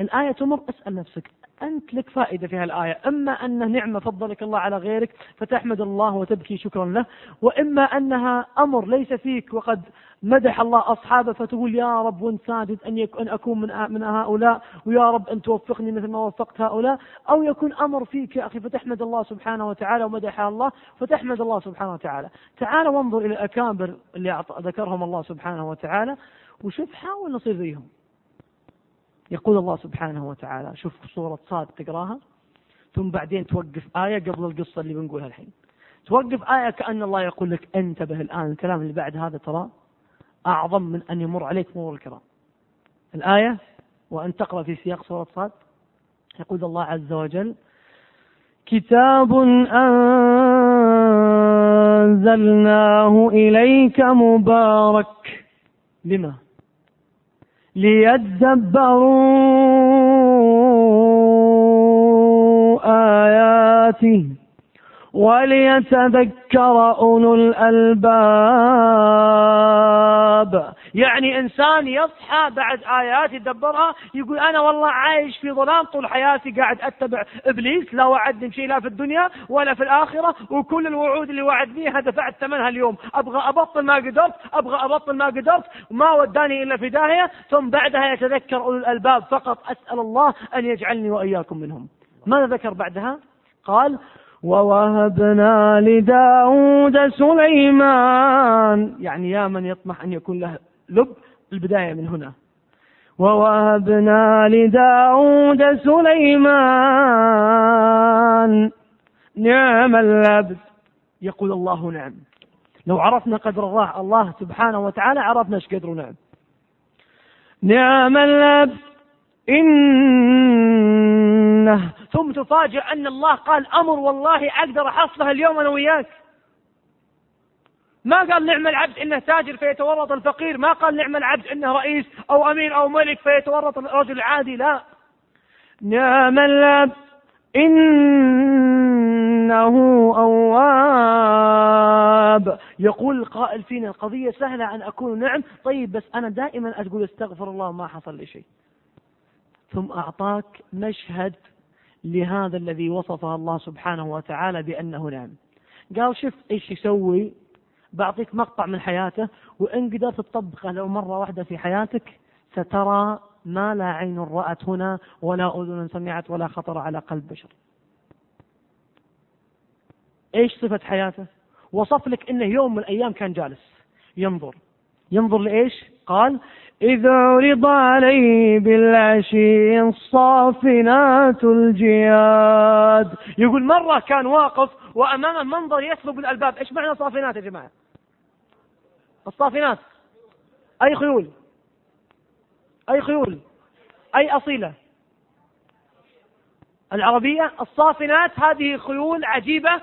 الآية تمر اسأل نفسك أنت لك فائدة في هالآية. إما أنها نعمة فضلك الله على غيرك فتحمد الله وتبكي شكرا له وإما أنها أمر ليس فيك وقد مدح الله أصحابه فتقول يا رب وأنت ساجد أن, أن أكون من, من هؤلاء ويا رب أن توفقني مثل ما وفقت هؤلاء. أو يكون أمر فيك يا أخي فتحمد الله سبحانه وتعالى ومدح الله فتحمد الله سبحانه وتعالى. تعال وانظر إلى الأكابر اللي ذكرهم الله سبحانه وتعالى وشوف حاول نصير زيهم. يقول الله سبحانه وتعالى شوف سورة صاد تقراها ثم بعدين توقف آية قبل القصة اللي بنقولها الحين. توقف آية كأن الله يقول لك انتبه الآن الكلام اللي بعد هذا ترى أعظم من أن يمر عليك مرور الكرام. الآية وأن تقرأ في سياق سورة صاد يقول الله عز وجل كتاب أنزلناه إليك مبارك. لما؟ ليدبروا آياته. وليتذكر أولو الألباب. يعني إنسان يصحى بعد آيات يدبرها يقول أنا والله عايش في ظلام طول حياتي قاعد أتبع إبليس لا وعدني شيء لا في الدنيا ولا في الآخرة وكل الوعود اللي وعدني دفعت ثمنها اليوم. أبغى أبطل ما قدرت أبغى أبطل ما قدرت وما وداني إلا في داهية ثم بعدها يتذكر أولو الألباب. فقط أسأل الله أن يجعلني وإياكم منهم. ماذا ذكر بعدها؟ قال ووهبنا لداود سليمان. يعني يا من يطمح أن يكون له لب البداية من هنا. ووهبنا لداود سليمان. نعم العبد. يقول الله نعم. لو عرفنا قدر الله الله سبحانه وتعالى عرفنا إيش قدره نعم. نعم العبد. إنه ثم تفاجأ أن الله قال أمر والله أقدر أحصلها اليوم أنا وياك ما قال نعم العبد إنه تاجر فيتورط الفقير، ما قال نعم العبد إنه رئيس أو امير أو ملك فيتورط الرجل العادي، لا. نعم العبد إنه أواب، يقول القائل فينا القضية سهلة أن أكون نعم، طيب بس أنا دائما أقول استغفر الله ما حصل لي شيء. ثم أعطاك مشهد لهذا الذي وصفه الله سبحانه وتعالى بأنه نعم. قال شوف إيش يسوي؟ بعطيك مقطع من حياته وإن قدرت تطبقه لو مرة واحدة في حياتك سترى ما لا عين رأت هنا ولا أذن سمعت ولا خطر على قلب بشر. إيش صفة حياته؟ وصف لك إنه يوم من الأيام كان جالس ينظر. ينظر لإيش؟ قال إذ عرض عليه بالعشي الصافنات الجياد. يقول مرة كان واقف وأمامه منظر يسلب الألباب. إيش معنى صافنات يا جماعة؟ الصافنات. أي خيول؟ أي خيول؟ أي أصيلة؟ العربية الصافنات هذه خيول عجيبة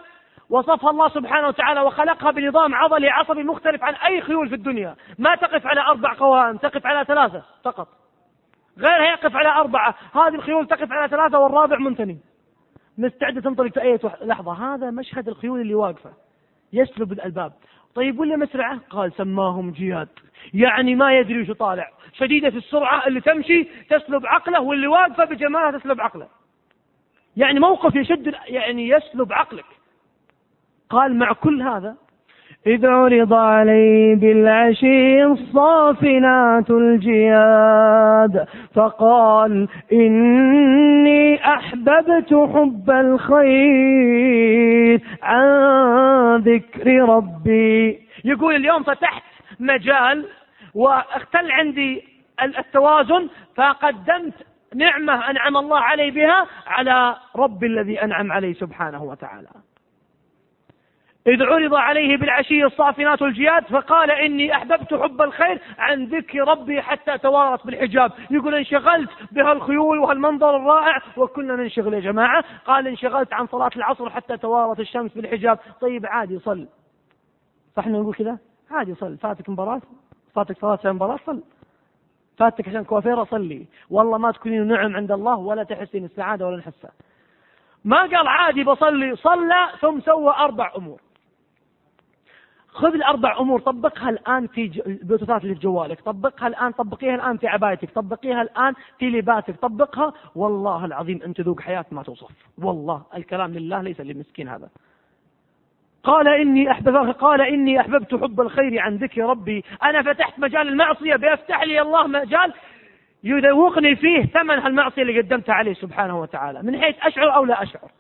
وصفها الله سبحانه وتعالى وخلقها بنظام عضلي عصبي مختلف عن أي خيول في الدنيا. ما تقف على أربع قوائم تقف على ثلاثة فقط. غيرها يقف على أربعة. هذه الخيول تقف على ثلاثة والرابع منتني مستعدة تنطلق في أي لحظة. هذا مشهد الخيول اللي واقفة. يسلب الألباب. طيب ولا مسرعة؟ قال سماهم جياد. يعني ما يدري وش طالع. شديدة السرعة اللي تمشي تسلب عقله واللي واقفة بجمالها تسلب عقله. يعني موقف يشد يعني يسلب عقلك. قال مع كل هذا إذ عرض عليه بالعشي الصافنات الجياد فقال إني أحببت حب الخير عن ذكر ربي. يقول اليوم فتحت مجال واختل عندي التوازن فقدمت نعمة أنعم الله علي بها على ربي الذي أنعم علي سبحانه وتعالى. إذ عرض عليه بالعشي الصافنات الجياد فقال إني أحببت حب الخير عن ذكر ربي حتى توارت بالحجاب. يقول انشغلت بهالخيول وهالمنظر الرائع وكنا ننشغل يا جماعة. قال انشغلت عن صلاة العصر حتى توارت الشمس بالحجاب. طيب عادي صل. فاحنا نقول كذا؟ عادي صل. فاتك مباراة؟ فاتك صلاة مباراة؟ صل. فاتك عشان كوافيرة؟ صلي. والله ما تكونين نعم عند الله ولا تحسين السعادة ولا نحسها. ما قال عادي بصلي. صلى ثم سوى أربع أمور. خذ الأربع أمور طبقها الآن في البلوتوثات اللي في جوالك طبقها الآن طبقيها الآن في عبايتك طبقيها الآن في لباسك طبقها. والله العظيم أنت ذوق حياة ما توصف. والله الكلام لله ليس للمسكين هذا. قال إني أحبب قال إني أحببت حب الخير عن ذكر ربي. أنا فتحت مجال المعصية بيفتح لي الله مجال يذوقني فيه ثمن هالمعصية اللي قدمتها عليه سبحانه وتعالى. من حيث أشعر أو لا أشعر.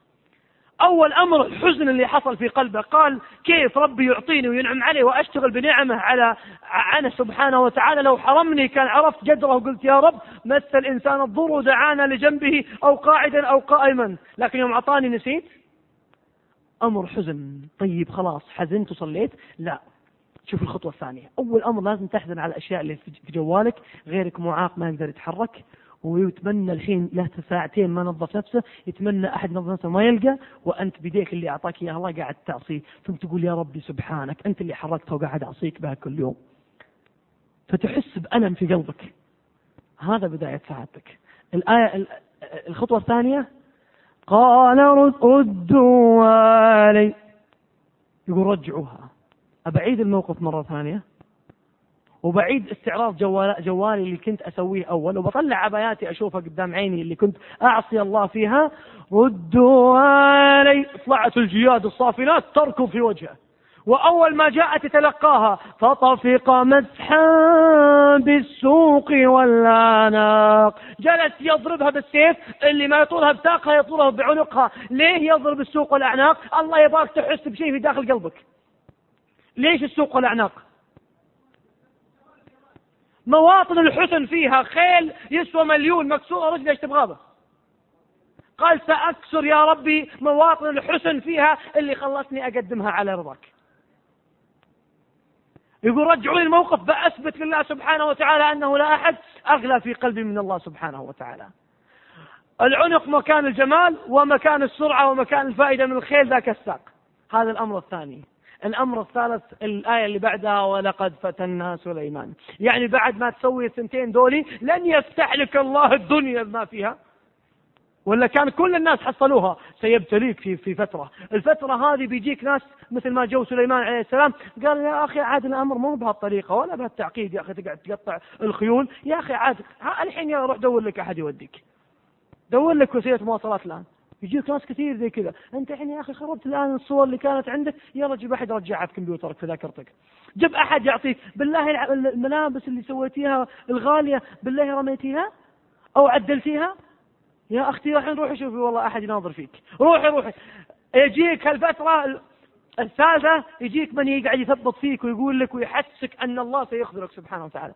أول أمر الحزن اللي حصل في قلبه. قال كيف ربي يعطيني وينعم علي وأشتغل بنعمه على عنه سبحانه وتعالى. لو حرمني كان عرفت قدره وقلت يا رب مس الإنسان الضر ودعانا لجنبه أو قاعدا أو قائما. لكن يوم أعطاني نسيت. أمر حزن. طيب خلاص حزنت وصليت. لا شوف الخطوة الثانية. أول أمر لازم تحزن على الأشياء اللي في جوالك. غيرك معاق ما يقدر يتحرك. ويتمنى الحين له ساعتين ما نظف نفسه يتمنى أحد نظف نفسه ما يلقى وأنت بديك اللي أعطاك إياه الله قاعد تعصيه. ثم تقول يا ربي سبحانك أنت اللي حركته وقاعد أعصيك بها كل يوم فتحس بألم في قلبك. هذا بداية سعادتك. الآية الخطوة الثانية قال ردوا علي. يقول رجعوها. أبعيد الموقف مرة ثانية. وبعيد استعراض جوال جوالي اللي كنت أسويه أول وبطلع عباياتي أشوفها قدام عيني اللي كنت أعصي الله فيها. ردوا علي. طلعت الجياد الصافنات تركض في وجهه. وأول ما جاءت تتلقاها فطفق مسحا بالسوق والأعناق. جلس يضربها بالسيف اللي ما يطولها بساقها يطولها بعنقها. ليه يضرب السوق والأعناق؟ الله يبارك تحس بشيء في داخل قلبك. ليش السوق والأعناق؟ مواطن الحسن فيها خيل يسوى مليون مكسورة رجل إيش تبغى قال سأكسر يا ربي مواطن الحسن فيها اللي خلصني أقدمها على رضاك. يقول رجعوا لي الموقف بأثبت لله سبحانه وتعالى أنه لا أحد أغلى في قلبي من الله سبحانه وتعالى. العنق مكان الجمال ومكان السرعة ومكان الفائدة من الخيل ذاك الساق. هذا الأمر الثاني. الأمر الثالث الآية اللي بعدها ولقد فتنا سليمان. يعني بعد ما تسوي الثنتين دولي لن يفتح لك الله الدنيا ما فيها. ولا كان كل الناس حصلوها. سيبتليك في في فترة، الفترة هذه بيجيك ناس مثل ما جو سليمان عليه السلام قال يا أخي عاد الأمر مو بهالطريقة ولا بهالتعقيد يا أخي تقعد تقطع الخيول، يا أخي عاد الحين يا روح دور لك أحد يوديك. دور لك وسيلة مواصلات الآن. يجيك ناس كثير زي كذا. أنت الحين يا أخي خربت الآن الصور اللي كانت عندك. يلا جيب أحد رجعها في كمبيوترك في ذاكرتك. جيب أحد يعطيك. بالله الملابس اللي سويتيها الغالية بالله رميتيها؟ أو عدلتيها؟ يا أختي الحين روحي شوفي والله أحد يناظر فيك. روحي روحي. يجيك هالفترة الثالثة يجيك من يقعد يثبط فيك ويقول لك ويحسك أن الله سيخذلك سبحانه وتعالى.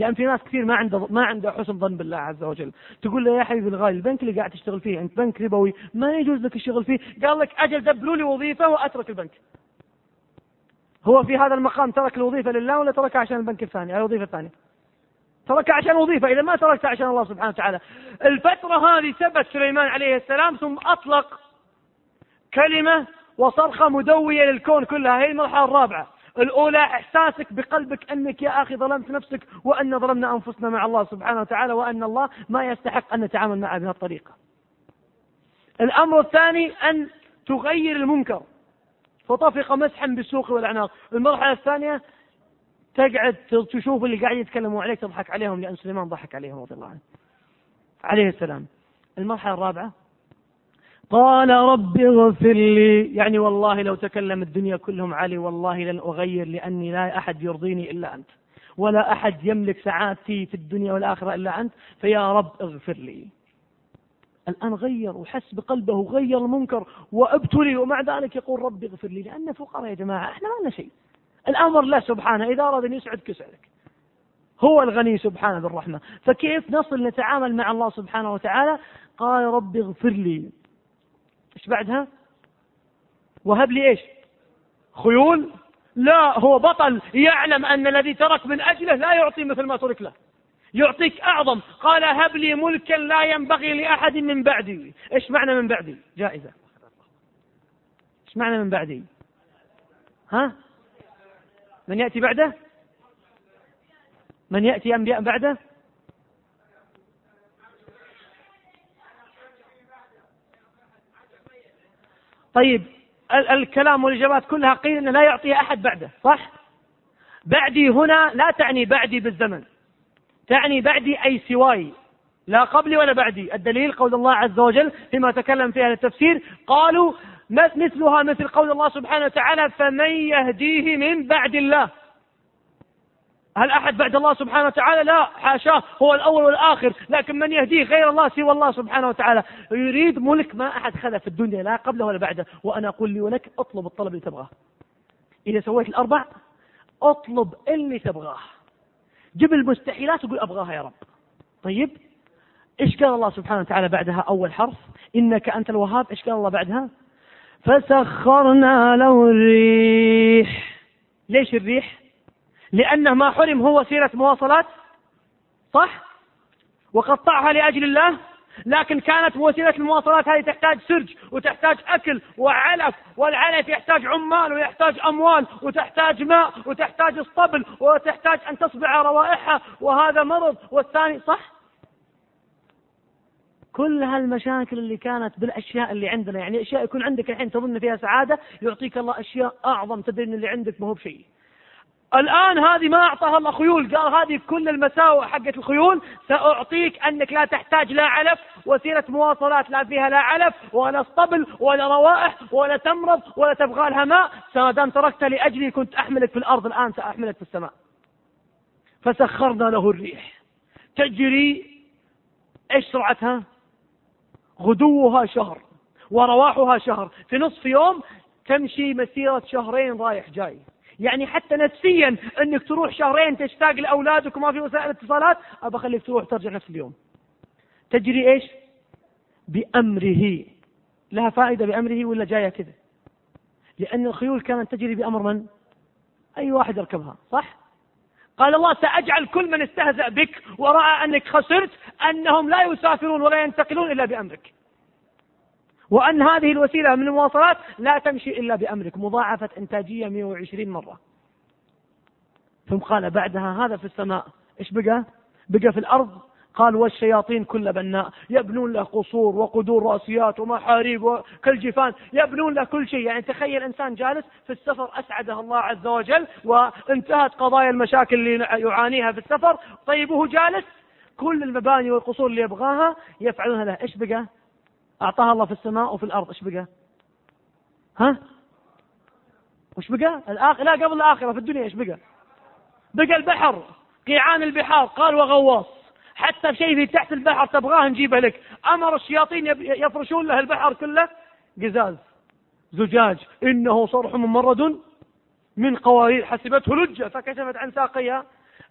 يعني في ناس كثير ما عنده ما عنده حسن ظن بالله عز وجل. تقول له يا حبيبي الغالي البنك اللي قاعد تشتغل فيه أنت بنك ربوي ما يجوز لك الشغل فيه. قال لك أجل دبلوا لي وظيفة وأترك البنك. هو في هذا المقام ترك الوظيفة لله ولا تركها عشان البنك الثاني؟ الوظيفه الثانية تركها عشان وظيفة. إذا ما تركتها عشان الله سبحانه وتعالى. الفترة هذه ثبت سليمان عليه السلام ثم أطلق كلمة وصرخة مدوية للكون كلها. هي المرحلة الرابعة. الأولى إحساسك بقلبك أنك يا أخي ظلمت نفسك وأن ظلمنا أنفسنا مع الله سبحانه وتعالى وأن الله ما يستحق أن نتعامل معه بهذه الطريقة. الأمر الثاني أن تغير المنكر. فطفق مسحا بالسوق والأعناق. المرحلة الثانية تقعد تشوف اللي قاعد يتكلموا عليك تضحك عليهم لأن سليمان ضحك عليهم رضي الله عنه. عليه السلام. المرحلة الرابعة قال رب اغفر لي. يعني والله لو تكلم الدنيا كلهم علي والله لن أغير لأني لا أحد يرضيني إلا أنت ولا أحد يملك سعادتي في الدنيا والآخرة إلا أنت. فيا رب اغفر لي. الآن غير وحس بقلبه وغير المنكر وأبتلي ومع ذلك يقول رب اغفر لي لأن فقراء يا جماعة إحنا ما لنا شيء. الأمر له سبحانه إذا أراد أن يسعدك يسعدك هو الغني سبحانه بالرحمة. فكيف نصل نتعامل مع الله سبحانه وتعالى؟ قال رب اغفر لي. إيش بعدها؟ وهب لي إيش؟ خيول؟ لا هو بطل يعلم أن الذي ترك من أجله لا يعطي مثل ما ترك له. يعطيك أعظم. قال هب لي ملكا لا ينبغي لأحد من بعدي. إيش معنى من بعدي؟ جائزة. إيش معنى من بعدي؟ ها؟ من يأتي بعده؟ من يأتي أنبياء بعده؟ طيب الكلام والإجابات كلها قيل أنه لا يعطيها أحد بعده صح؟ بعدي هنا لا تعني بعدي بالزمن تعني بعدي أي سواي لا قبلي ولا بعدي. الدليل قول الله عز وجل فيما تكلم فيها التفسير قالوا مثلها مثل قول الله سبحانه وتعالى فمن يهديه من بعد الله. هل أحد بعد الله سبحانه وتعالى؟ لا حاشاه هو الأول والآخر. لكن من يهديه غير الله سوى الله سبحانه وتعالى. يريد ملك ما أحد خذ في الدنيا لا قبله ولا بعده. وأنا أقول لي ولك اطلب الطلب اللي تبغاه. إذا سويت الأربع اطلب اللي تبغاه. جب المستحيلات وقول أبغاها يا رب. طيب إيش قال الله سبحانه وتعالى بعدها؟ أول حرف إنك أنت الوهاب. إيش قال الله بعدها؟ فسخرنا له الريح. ليش الريح؟ لأنه ما حرم هو وسيلة مواصلات صح؟ وقطعها لأجل الله لكن كانت وسيلة المواصلات هذه تحتاج سرج وتحتاج أكل وعلف والعلف يحتاج عمال ويحتاج أموال وتحتاج ماء وتحتاج اسطبل وتحتاج أن تصبع روائحها وهذا مرض. والثاني صح؟ كل هالمشاكل اللي كانت بالأشياء اللي عندنا يعني أشياء يكون عندك الحين تظن فيها سعادة يعطيك الله أشياء أعظم تدري إن اللي عندك ما هو بشيء. الآن هذه ما أعطاها الله خيول. قال هذه كل المساوئ حقت الخيول. سأعطيك أنك لا تحتاج لا علف وسيلة مواصلات لا فيها لا علف ولا اسطبل ولا روائح ولا تمرض ولا تبغى لها ماء. ما دام لأجلي كنت أحملك في الأرض الآن سأحملك في السماء. فسخرنا له الريح. تجري إيش سرعتها؟ غدوها شهر ورواحها شهر. في نصف يوم تمشي مسيرة شهرين رايح جاي. يعني حتى نفسيا إنك تروح شهرين تشتاق لأولادك وما في وسائل اتصالات ابى اخليك تروح ترجع نفس اليوم. تجري إيش؟ بأمره. لها فائدة بأمره ولا جاية كذا؟ لأن الخيول كانت تجري بأمر من؟ أي واحد يركبها صح؟ قال الله سأجعل كل من استهزأ بك ورأى أنك خسرت أنهم لا يسافرون ولا ينتقلون إلا بأمرك. وأن هذه الوسيلة من المواصلات لا تمشي إلا بأمرك. مضاعفة إنتاجية 120 مرة. ثم قال بعدها هذا في السماء. إيش بقى؟ بقى في الأرض. قال والشياطين كل بناء. يبنون له قصور وقدور راسيات ومحاريب كالجفان يبنون له كل شيء. يعني تخيل إنسان جالس في السفر أسعده الله عز وجل وانتهت قضايا المشاكل اللي يعانيها في السفر. طيب وهو جالس. كل المباني والقصور اللي يبغاها يفعلونها له. إيش بقى؟ أعطاها الله في السماء وفي الأرض إيش بقى؟ ها؟ وش بقى؟ الآخر لا قبل الآخرة في الدنيا إيش بقى؟ بقى البحر قيعان البحار قال وغواص حتى شيء في تحت البحر تبغاه نجيبه لك أمر الشياطين يفرشون له البحر كله قزاز زجاج إنه صرح ممرد من قوارير حسبته لجة فكشفت عن ساقيها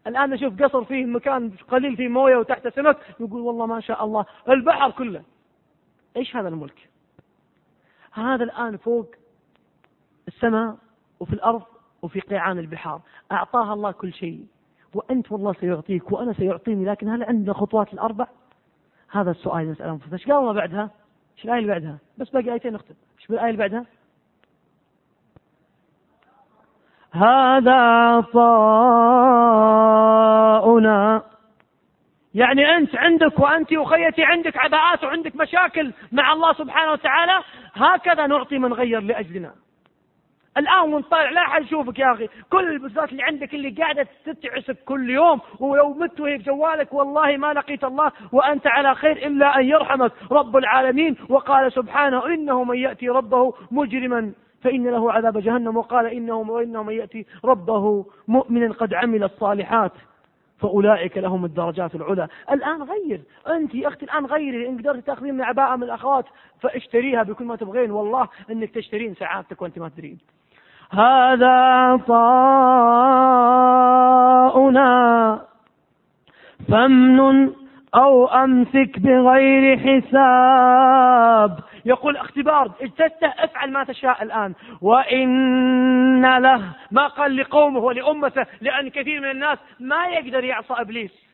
الآن نشوف قصر فيه مكان قليل فيه موية وتحت سمك يقول والله ما شاء الله البحر كله إيش هذا الملك؟ هذا الآن فوق السماء وفي الأرض وفي قيعان البحار. أعطاها الله كل شيء وأنت والله سيعطيك وأنا سيعطيني لكن هل عندنا خطوات الأربع؟ هذا السؤال نسأل أنفسنا إيش قال الله بعدها؟ إيش الآية اللي بعدها؟ بس باقي آيتين نختم. إيش بالآية اللي بعدها؟ هذا عطاؤنا يعني أنت عندك وأنت أخيتي عندك عباءات وعندك مشاكل مع الله سبحانه وتعالى هكذا نعطي من غير لأجلنا. الآن وأنت طالع لا أحد يشوفك يا أخي. كل البزات اللي عندك اللي قاعدة تتعسك كل يوم ولو مت وهي بجوالك والله ما لقيت الله وأنت على خير إلا أن يرحمك رب العالمين. وقال سبحانه إنه من يأتي ربه مجرما فإن له عذاب جهنم. وقال إنه وإنه من يأتي ربه مؤمنا قد عمل الصالحات. فأولئك لهم الدرجات العلى. الآن غير. أنت يا أختي الآن غيري إن قدرت تأخذين من عباءة من الأخوات فاشتريها بكل ما تبغين. والله أنك تشترين سعادتك وأنت ما تدرين. هذا عطاؤنا. فمن أو أمسك بغير حساب. يقول اختبار اجتزته افعل ما تشاء الآن. وإن له ما قال لقومه ولأمته لأن كثير من الناس ما يقدر يعصى إبليس.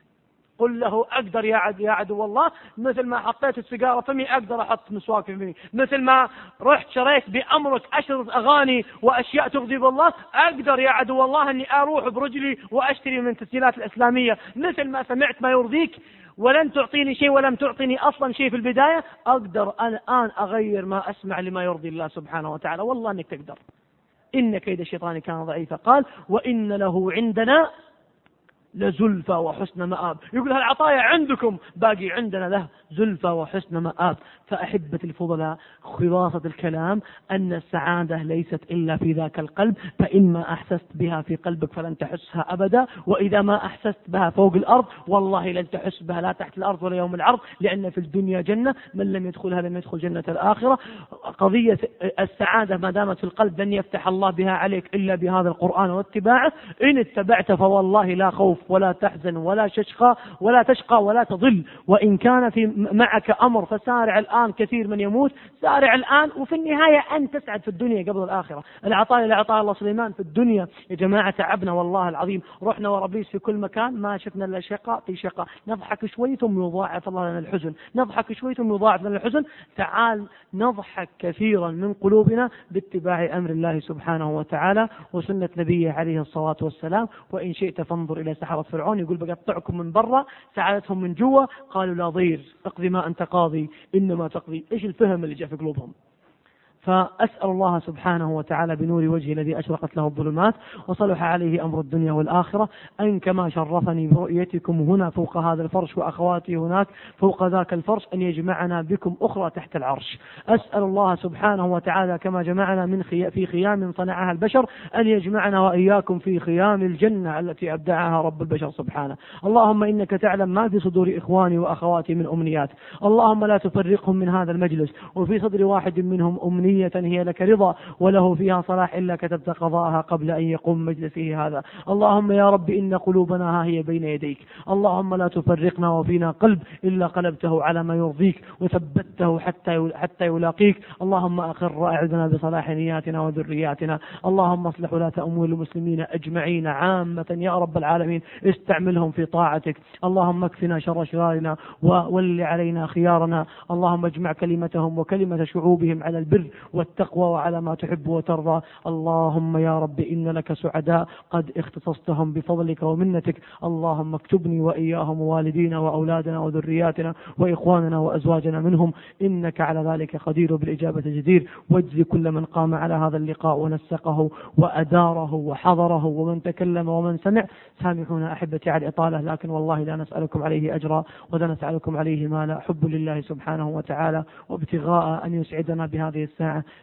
قل له أقدر يا عدو يا عدو الله مثل ما حطيت السيجارة فمي أقدر أحط مسواك في فمي مثل ما رحت شريت بأمرك اشرط أغاني وأشياء تغضب الله أقدر يا عدو الله أني أروح برجلي وأشتري من التسجيلات الإسلامية. مثل ما سمعت ما يرضيك ولن تعطيني شيء ولم تعطيني أصلا شيء في البداية أقدر أنا الآن أغير ما أسمع لما يرضي الله سبحانه وتعالى. والله إنك تقدر. إن كيد الشيطان كان ضعيفا. قال وإن له عندنا لزلفى وحسن مآب. يقول هالعطايا عندكم؟ باقي عندنا له زلفى وحسن مآب. فأحبة الفضلاء خلاصة الكلام أن السعادة ليست إلا في ذاك القلب فإما أحسست بها في قلبك فلن تحسها أبدا وإذا ما أحسست بها فوق الأرض والله لن تحس بها لا تحت الأرض ولا يوم العرض لأن في الدنيا جنة من لم يدخلها لم يدخل جنة الآخرة. قضية السعادة ما دامت في القلب لن يفتح الله بها عليك إلا بهذا القرآن واتباعه. إن اتبعت فوالله لا خوف ولا تحزن ولا تشقى ولا تشقى ولا تضل وإن كان في معك أمر فسارع الآن كثير من يموت سارع الآن وفي النهاية أن تسعد في الدنيا قبل الآخرة. العطاء اللي أعطاه الله سليمان في الدنيا. يا جماعة تعبنا والله العظيم. رحنا وربيس في كل مكان ما شفنا إلا شقاء في شقاء. نضحك شوي ثم يضاعف الله لنا الحزن. نضحك شوي ثم يضاعف لنا الحزن. تعال نضحك كثيرا من قلوبنا باتباع أمر الله سبحانه وتعالى وسنة نبيه عليه الصلاة والسلام. وإن شئت فانظر إلى سحرة فرعون يقول بقطعكم من برا سعادتهم من جوا. قالوا لا ضير اقضي ما أنت قاضي إنما تقضي إيش الفهم اللي جاء في قلوبهم؟ فأسأل الله سبحانه وتعالى بنور وجهه الذي أشرقت له الظلمات وصلح عليه أمر الدنيا والآخرة. أن كما شرفني برؤيتكم هنا فوق هذا الفرش وأخواتي هناك فوق ذاك الفرش أن يجمعنا بكم أخرى تحت العرش. أسأل الله سبحانه وتعالى كما جمعنا من خي... في خيام صنعها البشر أن يجمعنا وإياكم في خيام الجنة التي أبدعها رب البشر سبحانه. اللهم إنك تعلم ما في صدور إخواني وأخواتي من أمنيات. اللهم لا تفرقهم من هذا المجلس. وفي صدر واحد منهم أمنية نية هي لك رضا وله فيها صلاح إلا كتبت قضاءها قبل أن يقوم مجلسه هذا. اللهم يا رب إن قلوبنا ها هي بين يديك. اللهم لا تفرقنا وفينا قلب إلا قلبته على ما يرضيك وثبته حتى حتى يلاقيك. اللهم أقر أعذنا بصلاح نياتنا وذرياتنا. اللهم اصلح ولاة أمور المسلمين أجمعين عامة يا رب العالمين. استعملهم في طاعتك. اللهم اكفنا شر شرارنا وول علينا خيارنا. اللهم اجمع كلمتهم وكلمة شعوبهم على البر والتقوى وعلى ما تحب وترضى. اللهم يا رب إن لك سعداء. قد اختصصتهم بفضلك ومنتك. اللهم اكتبني وإياهم ووالدينا وأولادنا وذرياتنا وإخواننا وأزواجنا منهم. إنك على ذلك قدير بالإجابة جدير. واجزي كل من قام على هذا اللقاء ونسقه وأداره وحضره ومن تكلم ومن سمع. سامحونا أحبتي على الإطالة لكن والله لا نسألكم عليه أجرا ولا نسألكم عليه مالا. حب لله سبحانه وتعالى وابتغاء أن يسعدنا بهذه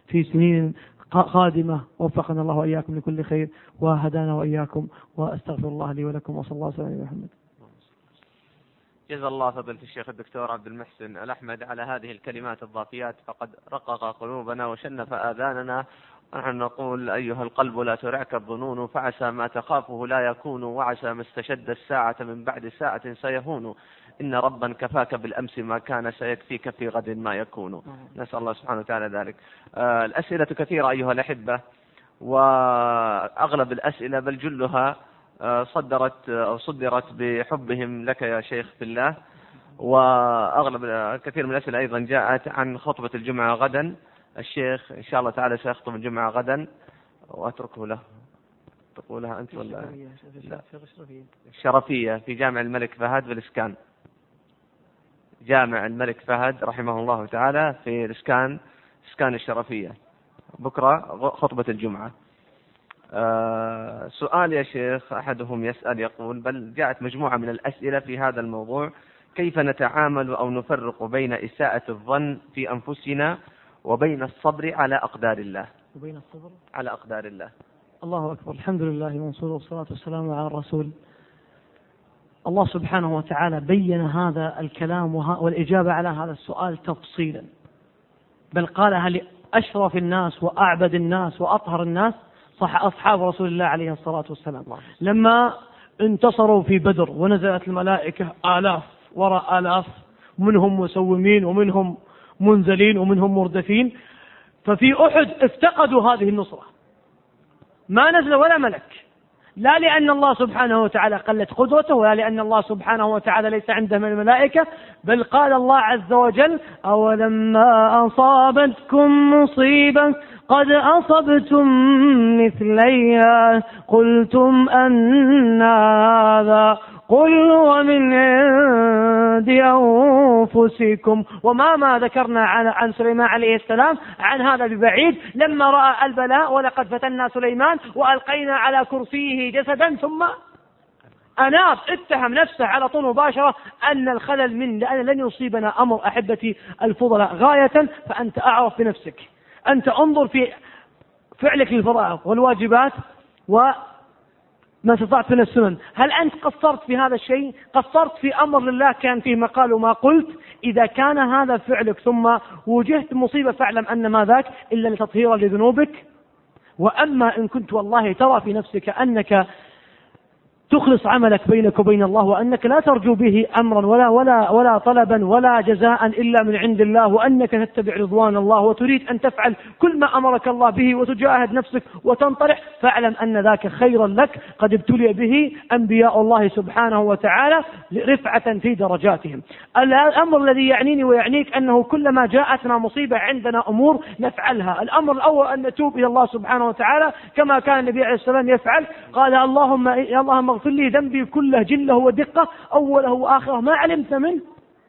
في سنين قادمة. وفقنا الله وإياكم لكل خير وهدانا وإياكم وأستغفر الله لي ولكم وصلى الله وسلم على محمد. جزا الله فضيلة الشيخ الدكتور عبد المحسن الأحمد على هذه الكلمات الضافيات. فقد رقق قلوبنا وشنف آذاننا. ونحن نقول أيها القلب لا ترعك الظنون فعسى ما تخافه لا يكون وعسى ما استشد الساعة من بعد ساعة سيهون. إن ربا كفاك بالأمس ما كان سيكفيك في غد ما يكون. نسأل الله سبحانه وتعالى ذلك. آه، الأسئلة كثيرة أيها الأحبة وأغلب الأسئلة بل جلها آه، صدرت أو صدرت بحبهم لك يا شيخ في الله. وأغلب كثير من الأسئلة أيضا جاءت عن خطبة الجمعة غدا. الشيخ إن شاء الله تعالى سيخطب الجمعة غدا. وأتركه له. تقولها أنت ولا؟ الشرفية في جامع الملك فهد في الإسكان. جامع الملك فهد رحمه الله تعالى في الإسكان إسكان الشرفية. بكرة خطبة الجمعة. آه سؤال يا شيخ أحدهم يسأل يقول بل جاءت مجموعة من الأسئلة في هذا الموضوع كيف نتعامل أو نفرق بين إساءة الظن في أنفسنا وبين الصبر على أقدار الله؟ وبين الصبر؟ على أقدار الله. الله أكبر. الحمد لله منصور والصلاة والسلام على الرسول. الله سبحانه وتعالى بين هذا الكلام والإجابة على هذا السؤال تفصيلا. بل قالها لأشرف الناس وأعبد الناس وأطهر الناس؟ صح أصحاب رسول الله عليه الصلاة والسلام. لما انتصروا في بدر ونزلت الملائكة آلاف وراء آلاف منهم مسومين ومنهم منزلين ومنهم مردفين ففي أحد افتقدوا هذه النصرة. ما نزل ولا ملك. لا لأن الله سبحانه وتعالى قلت قدرته ولا لأن الله سبحانه وتعالى ليس عنده من الملائكة بل قال الله عز وجل أولما أصابتكم مصيبة قد أصبتم مثليها قلتم أن هذا قل هو من عند أنفسكم وما ما ذكرنا عن, عن سليمان عليه السلام عن هذا ببعيد. لما رأى البلاء ولقد فتنا سليمان وألقينا على كرسيه جسدا ثم أناب. اتهم نفسه على طول مباشرة أن الخلل من لأن لن يصيبنا أمر أحبتي الفضلاء. غاية فأنت أعرف بنفسك. أنت انظر في فعلك للفرائض والواجبات ما استطعت من السنن. هل أنت قصرت في هذا الشيء؟ قصرت في أمر لله كان فيه ما قال وما قلت؟ إذا كان هذا فعلك ثم وجهت مصيبة فاعلم أن ما ذاك إلا لتطهيرا لذنوبك. وأما إن كنت والله ترى في نفسك أنك تخلص عملك بينك وبين الله وأنك لا ترجو به أمرا ولا ولا ولا طلبا ولا جزاء إلا من عند الله وأنك تتبع رضوان الله وتريد أن تفعل كل ما أمرك الله به وتجاهد نفسك وتنطلح فاعلم أن ذاك خيرا لك قد ابتلي به أنبياء الله سبحانه وتعالى رفعة في درجاتهم. الأمر الذي يعنيني ويعنيك أنه كلما جاءتنا مصيبة عندنا أمور نفعلها، الأمر الأول أن نتوب إلى الله سبحانه وتعالى كما كان النبي عليه السلام يفعل، قال اللهم اللهم اغفر لي ذنبي كله جلة ودقة أوله وآخره. ما علمت منه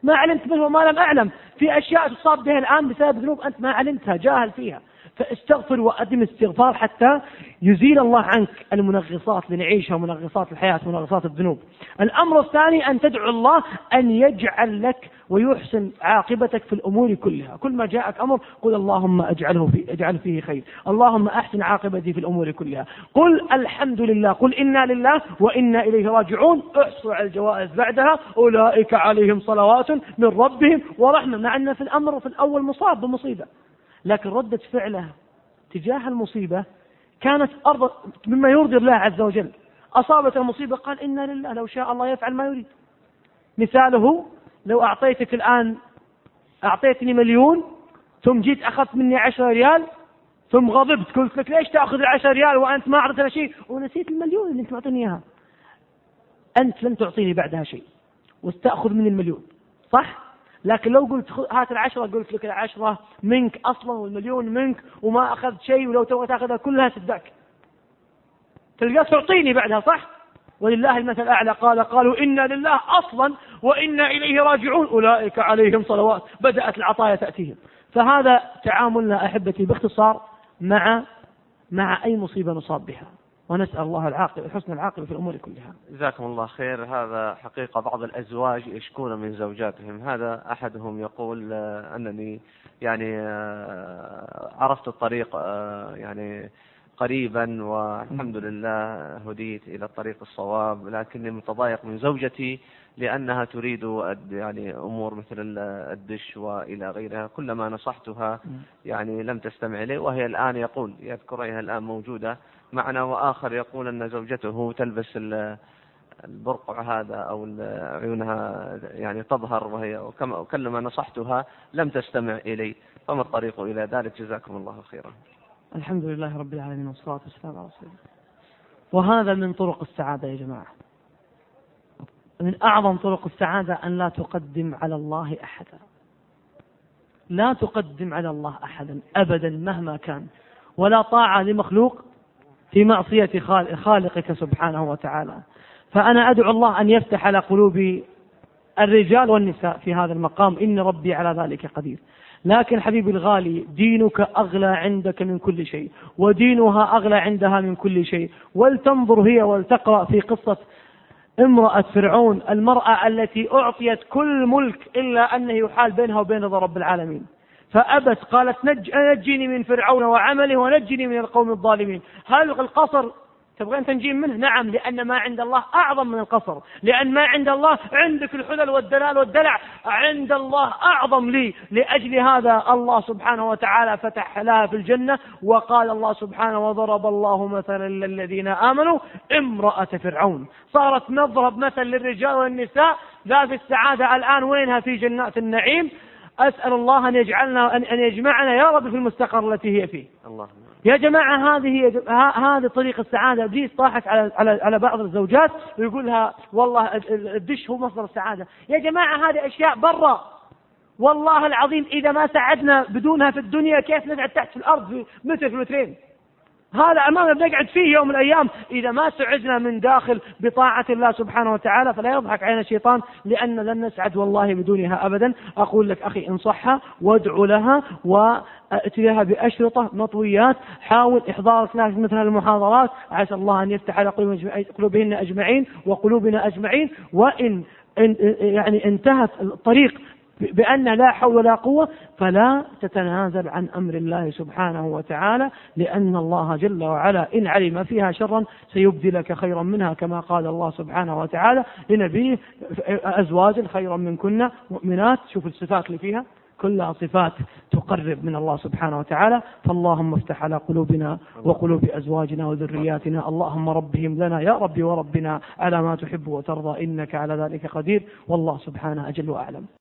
ما علمت منه وما لم أعلم. في أشياء تصاب بها الآن بسبب ذنوب أنت ما علمتها جاهل فيها. فاستغفر وأدم استغفار حتى يزيل الله عنك المنغصات اللي نعيشها منغصات الحياة منغصات الذنوب. الأمر الثاني أن تدعو الله أن يجعل لك ويحسن عاقبتك في الأمور كلها. كل ما جاءك أمر قل اللهم أجعله في اجعل فيه خير. اللهم أحسن عاقبتي في الأمور كلها. قل الحمد لله قل إنا لله وإنا إليه راجعون. احصوا على الجوائز بعدها. أولئك عليهم صلوات من ربهم ورحمة مع أن في الأمر في الأول مصاب بمصيبة. لكن ردة فعله تجاه المصيبة كانت أرض مما يرضي الله عز وجل. أصابت المصيبة قال إنا لله لو شاء الله يفعل ما يريد. مثاله لو أعطيتك الآن أعطيتني مليون ثم جيت أخذت مني عشرة ريال ثم غضبت قلت لك ليش تأخذ العشرة ريال وأنت ما أعطيتنا شيء؟ ونسيت المليون اللي أنت معطيني إياها. أنت لن تعطيني بعدها شيء وتأخذ مني المليون صح؟ لكن لو قلت هات العشرة قلت لك العشرة منك أصلا والمليون منك وما أخذت شيء ولو تبغى تأخذها كلها تداك تلقى تعطيني بعدها صح؟ ولله المثل الأعلى. قال قالوا إنا لله أصلا وإنا إليه راجعون. أولئك عليهم صلوات. بدأت العطايا تأتيهم. فهذا تعاملنا أحبتي باختصار مع مع أي مصيبة نصاب بها. ونسأل الله العاقبة حسن العاقبة في الأمور كلها. جزاكم الله خير. هذا حقيقة بعض الأزواج يشكون من زوجاتهم. هذا أحدهم يقول آه، أنني يعني آه، عرفت الطريق آه، يعني قريبا والحمد لله هديت إلى الطريق الصواب لكني متضايق من زوجتي لأنها تريد يعني أمور مثل الدش وإلى غيرها. كلما نصحتها يعني لم تستمع لي وهي الآن يقول يذكرها الآن موجودة معنا وآخر يقول أن زوجته تلبس البرقع هذا أو عيونها يعني تظهر وهي وكلما نصحتها لم تستمع إلي. فما الطريق إلى ذلك؟ جزاكم الله خيرا. الحمد لله رب العالمين والصلاة والسلام على رسول الله. وهذا من طرق السعادة يا جماعة. من أعظم طرق السعادة أن لا تقدم على الله أحدا. لا تقدم على الله أحدا أبدا مهما كان. ولا طاعة لمخلوق في معصية خالقك سبحانه وتعالى. فأنا أدعو الله أن يفتح على قلوب الرجال والنساء في هذا المقام. إن ربي على ذلك قدير. لكن حبيبي الغالي دينك أغلى عندك من كل شيء. ودينها أغلى عندها من كل شيء. ولتنظر هي ولتقرأ في قصة امرأة فرعون المرأة التي أعطيت كل ملك إلا أنه يحال بينها وبين رب العالمين. فأبت قالت نج نجني من فرعون وعمله ونجني من القوم الظالمين. هل القصر تبغين تنجين منه؟ نعم لأن ما عند الله أعظم من القصر. لأن ما عند الله عندك الحلل والدلال والدلع. عند الله أعظم لي. لأجل هذا الله سبحانه وتعالى فتح لها في الجنة وقال الله سبحانه وضرب الله مثلا للذين آمنوا امرأة فرعون. صارت مضرب مثل للرجال والنساء. ذات السعادة الآن وينها في جنات النعيم؟ أسأل الله أن يجعلنا أن يجمعنا يا رب في المستقر التي هي فيه. اللهم يا جماعة هذه هذه طريق السعادة. إبليس طاحت على على على بعض الزوجات ويقول لها والله الدش هو مصدر السعادة. يا جماعة هذه أشياء برا. والله العظيم إذا ما سعدنا بدونها في الدنيا كيف نقعد تحت في الأرض متر في مترين؟ هذا أمامنا بنقعد فيه يوم من الأيام. إذا ما سعدنا من داخل بطاعة الله سبحانه وتعالى فلا يضحك علينا الشيطان لأن لن نسعد والله بدونها أبدا. أقول لك أخي انصحها وادعو لها وأتي لها بأشرطة مطويات. حاول إحضار مثل المحاضرات. عسى الله أن يفتح على قلوبهن أجمعين وقلوبنا أجمعين. وإن يعني انتهت الطريق بأن لا حول ولا قوة فلا تتنازل عن أمر الله سبحانه وتعالى لأن الله جل وعلا إن علم فيها شرا سيبدي لك خيرا منها كما قال الله سبحانه وتعالى لنبيه أزواج خيرا منكن مؤمنات. شوف الصفات اللي فيها كلها صفات تقرب من الله سبحانه وتعالى. فاللهم افتح على قلوبنا وقلوب أزواجنا وذرياتنا. اللهم ربهم لنا يا ربي وربنا على ما تحب وترضى إنك على ذلك قدير. والله سبحانه أجل وأعلم.